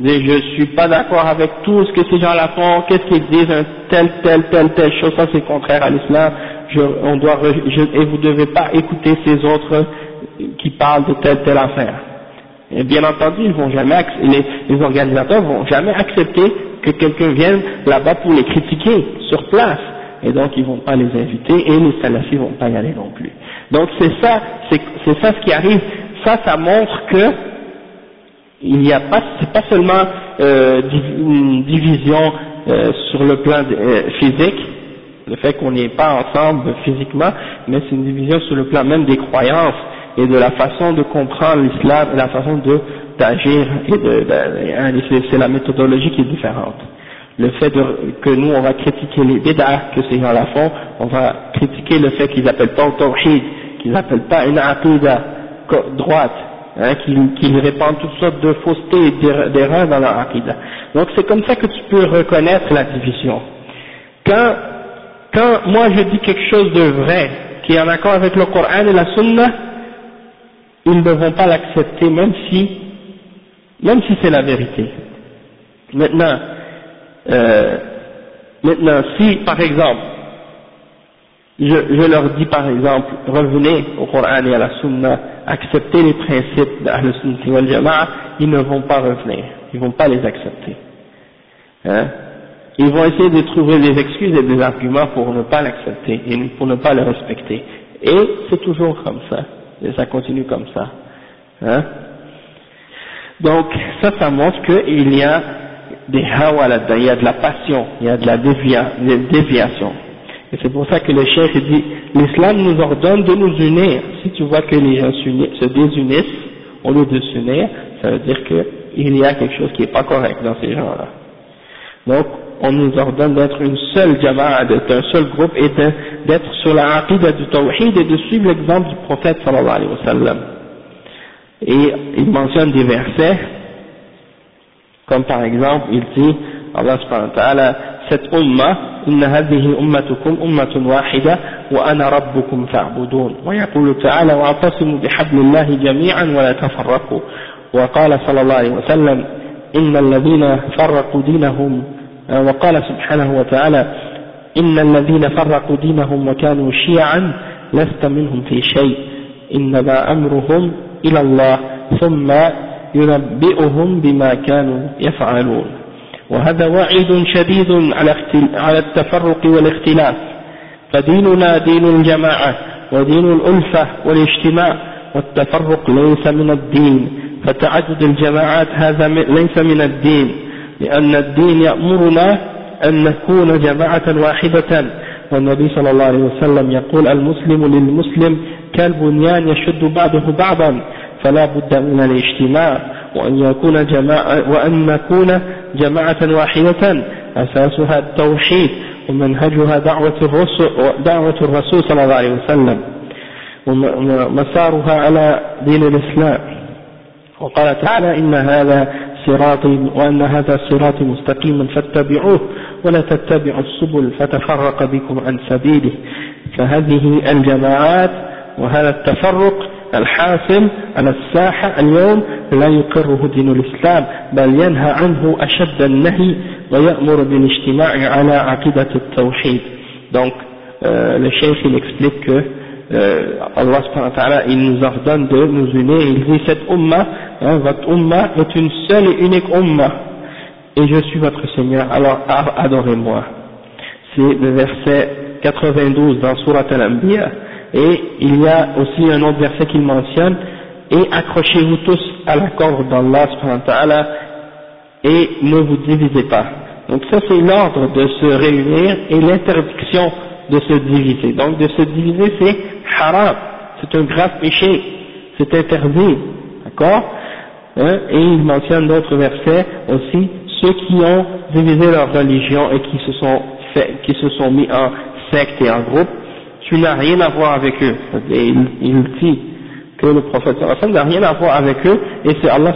Je suis pas d'accord avec tout ce que ces gens-là font, qu'est-ce qu'ils disent, un tel, tel, tel, telle chose, ça c'est contraire à l'islam, on doit, et vous ne devez pas écouter ces autres qui parlent de telle, telle affaire. Bien entendu, ils vont jamais, les, les organisateurs vont jamais accepter que quelqu'un vienne là-bas pour les critiquer sur place. Et donc ils vont pas les inviter et les salafis vont pas y aller non plus. Donc c'est ça, c'est ça ce qui arrive. Ça, ça montre que il n'y a pas, c'est pas seulement euh, une division euh, sur le plan euh, physique, le fait qu'on n'est pas ensemble physiquement, mais c'est une division sur le plan même des croyances et de la façon de comprendre l'islam et la façon de d'agir et de, hein, c'est la méthodologie qui est différente. Le fait de, que nous on va critiquer les bédas que ces gens-là font, on va critiquer le fait qu'ils n'appellent pas au tawhid, qu'ils n'appellent pas une aqidah droite, hein, qu'ils répandent toutes sortes de faussetés et d'erreurs dans leur aqidah. Donc c'est comme ça que tu peux reconnaître la division. Quand quand moi je dis quelque chose de vrai, qui est en accord avec le Coran et la Sunna, ils ne vont pas l'accepter même si, même si c'est la vérité. Maintenant, euh, maintenant, si par exemple, je, je, leur dis par exemple, revenez au Coran et à la Sunna, acceptez les principes de la Sunna wal Jama'a, ils ne vont pas revenir, ils ne vont pas les accepter. Hein? Ils vont essayer de trouver des excuses et des arguments pour ne pas l'accepter et pour ne pas le respecter. Et c'est toujours comme ça, et ça continue comme ça. Hein? Donc ça, ça montre qu'il y a des hawa là-dedans, il y a de la passion, il y a de la déviation. Et c'est pour ça que le chef dit, l'islam nous ordonne de nous unir. Si tu vois que les gens se désunissent au lieu de s'unir, ça veut dire qu'il y a quelque chose qui n'est pas correct dans ces gens-là. Donc, on nous ordonne d'être une seule jama'a, d'être un seul groupe et d'être sur la aqidah du tawhid et de suivre l'exemple du prophète sallallahu alayhi wa sallam. Et il mentionne des versets, comme par exemple, il dit, Allah subhanahu wa ta'ala, cette umma, إن هذه أمتكم أمة واحدة وأنا ربكم فاعبدون. ويقول تعالى واعتصموا بحبل الله جميعا ولا تفرقوا. وقال صلى الله عليه وسلم إن الذين فرقوا دينهم وقال سبحانه وتعالى إن الذين فرقوا دينهم وكانوا شيعا لست منهم في شيء. إنما أمرهم إلى الله ثم ينبئهم بما كانوا يفعلون. وهذا وعيد شديد على التفرق والاختلاف. فديننا دين الجماعة ودين الألفة والاجتماع والتفرق ليس من الدين. فتعدد الجماعات هذا ليس من الدين لأن الدين يأمرنا أن نكون جماعة واحدة. والنبي صلى الله عليه وسلم يقول المسلم للمسلم كالبنيان يشد بعضه بعضا فلا بد من الاجتماع وأن يكون جماعة وأن نكون جماعة واحدة أساسها التوحيد ومنهجها دعوة الرسول, دعوة الرسول صلى الله عليه وسلم ومسارها على دين الإسلام. وقال تعالى إن هذا صراطي وأن هذا صراطي مستقيما فاتبعوه ولا تتبعوا السبل فتفرق بكم عن سبيله. فهذه الجماعات وهذا التفرق الحاسم أن الساحة اليوم لا يقره دين الإسلام بل ينهى عنه أشد النهي ويأمر بالاجتماع على عقيدة التوحيد دونك الشيخ يكسبليك الله سبحانه وتعالى إن زهدان دي مزيني إلزي ست أمة Votre umma est une seule et je suis votre Seigneur, alors adorez-moi. C'est le verset 92 dans Surat al-Anbiya. Et il y a aussi un autre verset qu'il mentionne, et accrochez-vous tous à la corde d'Allah et ne vous divisez pas. Donc ça c'est l'ordre de se réunir et l'interdiction de se diviser. Donc de se diviser c'est haram, c'est un grave péché, c'est interdit, d'accord? Hein? Et il mentionne d'autres versets aussi, ceux qui ont divisé leur religion et qui se sont fait, qui se sont mis en secte et en groupe, tu n'as rien à voir avec eux. Il, il dit que le prophète n'a rien à voir avec eux et c'est Allah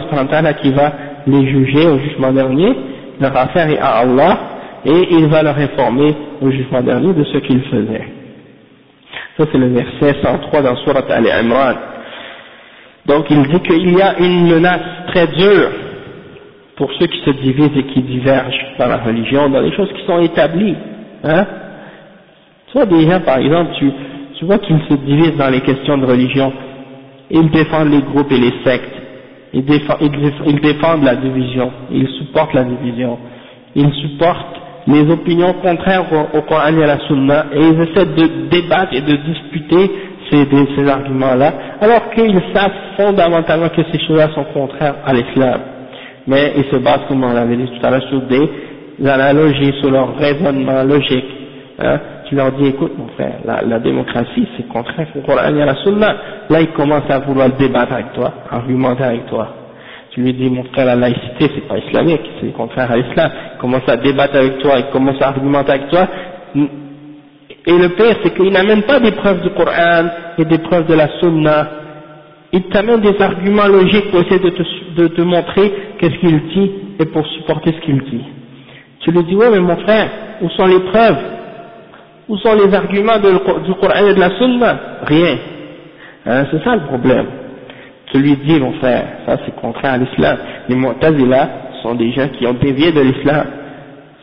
qui va les juger au jugement dernier, leur affaire est à Allah et il va leur informer au jugement dernier de ce qu'ils faisaient. Ça c'est le verset 103 dans Surat Al-Imran. Donc il dit qu'il y a une menace très dure pour ceux qui se divisent et qui divergent dans la religion, dans les choses qui sont établies. Hein vois des gens par exemple, tu, tu vois qu'ils se divisent dans les questions de religion, ils défendent les groupes et les sectes, ils défendent, ils défendent la division, ils supportent la division, ils supportent les opinions contraires au, Coran et à la Sunna et ils essaient de débattre et de disputer ces, ces arguments-là, alors qu'ils savent fondamentalement que ces choses-là sont contraires à l'islam. Mais ils se basent, comme on l'avait dit tout à l'heure, sur des analogies, sur leur raisonnement logique. Hein. Tu leur dis, écoute mon frère, la, démocratie c'est contraire au Coran et à la Sunna. Là ils commencent à vouloir débattre avec toi, argumenter avec toi. Tu lui dis, mon frère, la laïcité, c'est pas islamique, c'est contraire à l'islam. Il commence à débattre avec toi, il commence à argumenter avec toi. Et le pire, c'est qu'il n'amène pas des preuves du Coran et des preuves de la Sunna. Il t'amène des arguments logiques pour essayer de te, de te montrer qu'est-ce qu'il dit et pour supporter ce qu'il dit. Tu lui dis, ouais, mais mon frère, où sont les preuves? Où sont les arguments du Coran et de la Sunna? Rien. Hein, c'est ça le problème. Tu lui dis, mon frère, ça c'est contraire à l'islam. Les Mu'tazila sont des gens qui ont dévié de l'islam.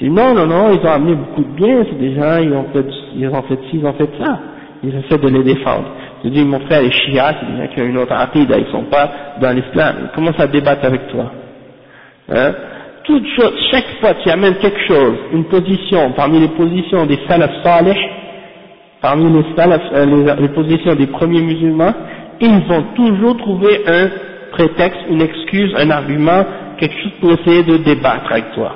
non, non, non, ils ont amené beaucoup de bien, c'est des gens, ils ont fait, ils ont fait ci, ils ont fait ça. Ils essaient de les défendre. Je dis, mon frère, les Shia, c'est des gens qui ont une autre attitude, ils sont pas dans l'islam. Ils commencent à débattre avec toi? Hein? Chaque fois que tu amènes quelque chose, une position, parmi les positions des salaf salih, parmi les salaf, euh, les, positions des premiers musulmans, ils vont toujours trouver un prétexte, une excuse, un argument, quelque chose pour essayer de débattre avec toi,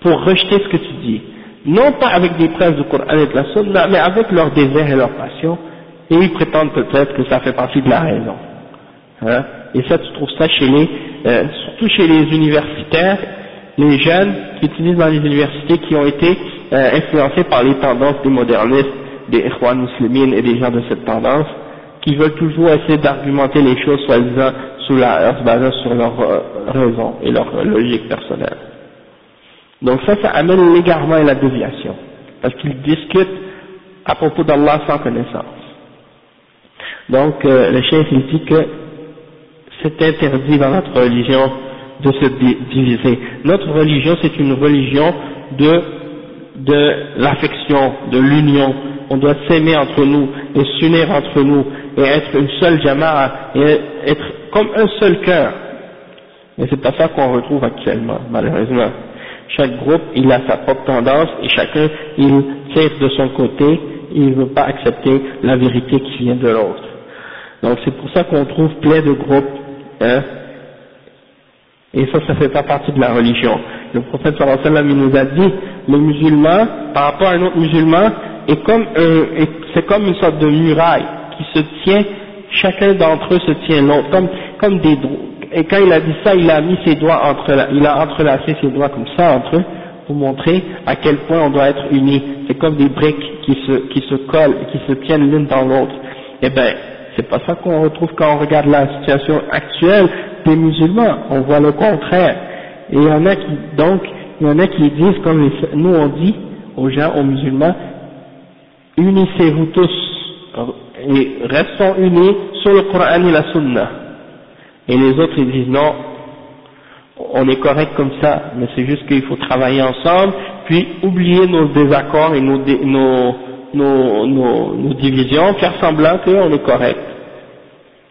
pour rejeter ce que tu dis. Non pas avec des preuves du Coran et de la Sunna, mais avec leur désert et leur passion, et ils prétendent peut-être que ça fait partie de la raison. Hein? Et ça, tu trouves ça chez les, euh, surtout chez les universitaires, les jeunes qui utilisent dans les universités qui ont été euh, influencés par les tendances des modernistes, des Ikhwan muslimines et des gens de cette tendance, qui veulent toujours essayer d'argumenter les choses soi-disant sous la, basant sur leur euh, raison et leur euh, logique personnelle. Donc ça, ça amène l'égarement et la déviation, parce qu'ils discutent à propos d'Allah sans connaissance. Donc euh, le chef il dit que c'est interdit dans notre religion de se diviser. Notre religion c'est une religion de, de l'affection, de l'union. On doit s'aimer entre nous et s'unir entre nous et être une seule jama'a et être comme un seul cœur. Mais c'est pas ça qu'on retrouve actuellement, malheureusement. Chaque groupe, il a sa propre tendance et chacun, il tire de son côté, il ne veut pas accepter la vérité qui vient de l'autre. Donc c'est pour ça qu'on trouve plein de groupes, hein, et ça, ça fait pas partie de la religion. Le prophète sallallahu alayhi wa sallam, il nous a dit, le musulman, par rapport à un autre musulman, est comme c'est comme une sorte de muraille qui se tient, chacun d'entre eux se tient l'autre, comme, comme des et quand il a dit ça, il a mis ses doigts entre, il a entrelacé ses doigts comme ça entre eux, pour montrer à quel point on doit être unis. C'est comme des briques qui se, qui se collent, qui se tiennent l'une dans l'autre. Eh ben, c'est pas ça qu'on retrouve quand on regarde la situation actuelle des musulmans. On voit le contraire. Et il y en a qui, donc, il y en a qui disent, comme nous on dit aux gens, aux musulmans, unissez-vous tous et restons unis sur le Coran et la Sunna. Et les autres ils disent non, on est correct comme ça, mais c'est juste qu'il faut travailler ensemble, puis oublier nos désaccords et nos, nos, divisions, faire semblant qu'on est correct.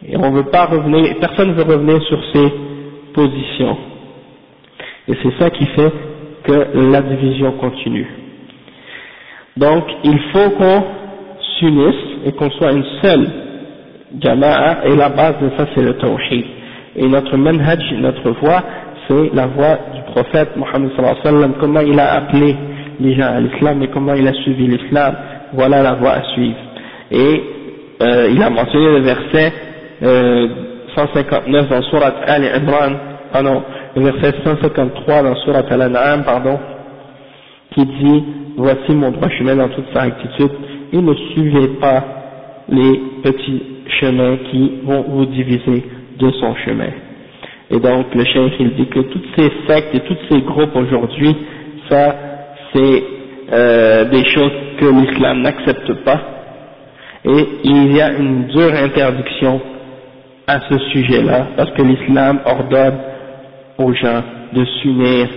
Et on veut pas revenir, personne ne veut revenir sur ces positions. Et c'est ça qui fait que la division continue. Donc, il faut qu'on s'unisse et qu'on soit une seule jama'a, et la base de ça c'est le tawhid. Et notre manhaj, notre voie, c'est la voie du prophète Mohammed sallallahu alayhi wa sallam, comment il a appelé les gens à l'islam et comment il a suivi l'islam, voilà la voie à suivre. Et euh, il a mentionné le verset euh, 159 dans Surat Al-Imran, ah non, le verset 153 dans Surat Al-An'am, pardon, qui dit voici mon droit chemin dans toute sa rectitude. Et ne suivez pas les petits chemins qui vont vous diviser de son chemin. Et donc le chef il dit que toutes ces sectes et tous ces groupes aujourd'hui, ça c'est euh, des choses que l'islam n'accepte pas. Et il y a une dure interdiction à ce sujet-là parce que l'islam ordonne aux gens de s'unir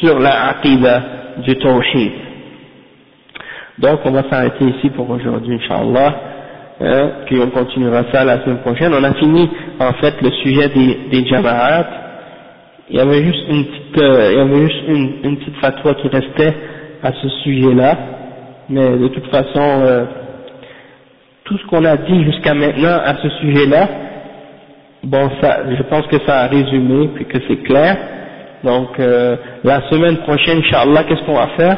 sur la aqidah du tawhid. Donc on va s'arrêter ici pour aujourd'hui, Inch'Allah, hein, puis on continuera ça la semaine prochaine. On a fini en fait le sujet des, des. Il y avait juste une petite, euh, il y avait juste une, petite fatwa qui restait à ce sujet-là, mais de toute façon, euh, tout ce qu'on a dit jusqu'à maintenant à ce sujet-là, bon, ça, je pense que ça a résumé, puis que c'est clair. Donc, euh, la semaine prochaine, Inch'Allah, qu'est-ce qu'on va faire?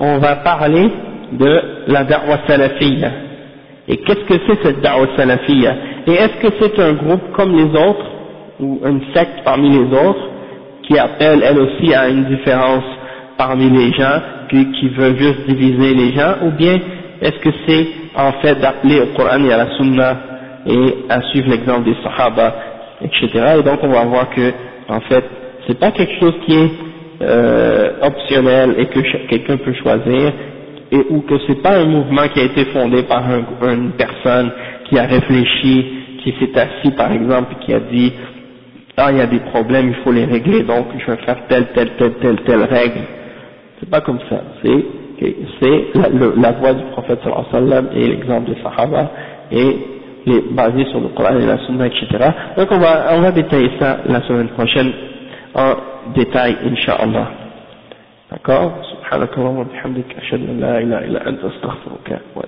On va parler de la da'wa salafiyya. Et qu'est-ce que c'est cette da'wa salafiyya? Et est-ce que c'est un groupe comme les autres, ou une secte parmi les autres, qui appelle elle aussi à une différence parmi les gens, qui veut juste diviser les gens, ou bien est-ce que c'est en fait d'appeler au Coran et à la Sunna et à suivre l'exemple des Sahaba, etc. Et donc on va voir que en fait c'est pas quelque chose qui est euh, optionnel et que quelqu'un peut choisir, et ou que c'est pas un mouvement qui a été fondé par une personne qui a réfléchi, qui s'est assis par exemple, qui a dit ah il y a des problèmes, il faut les régler, donc je vais faire telle telle telle telle telle règle. C'est pas comme ça. C'est c'est la, la, voix du prophète sallallahu alayhi wa sallam et l'exemple des sahaba et les basés sur le Coran et la Sunna, etc. Donc on va, détailler ça la semaine prochaine en détail, inshallah. D'accord? Wa.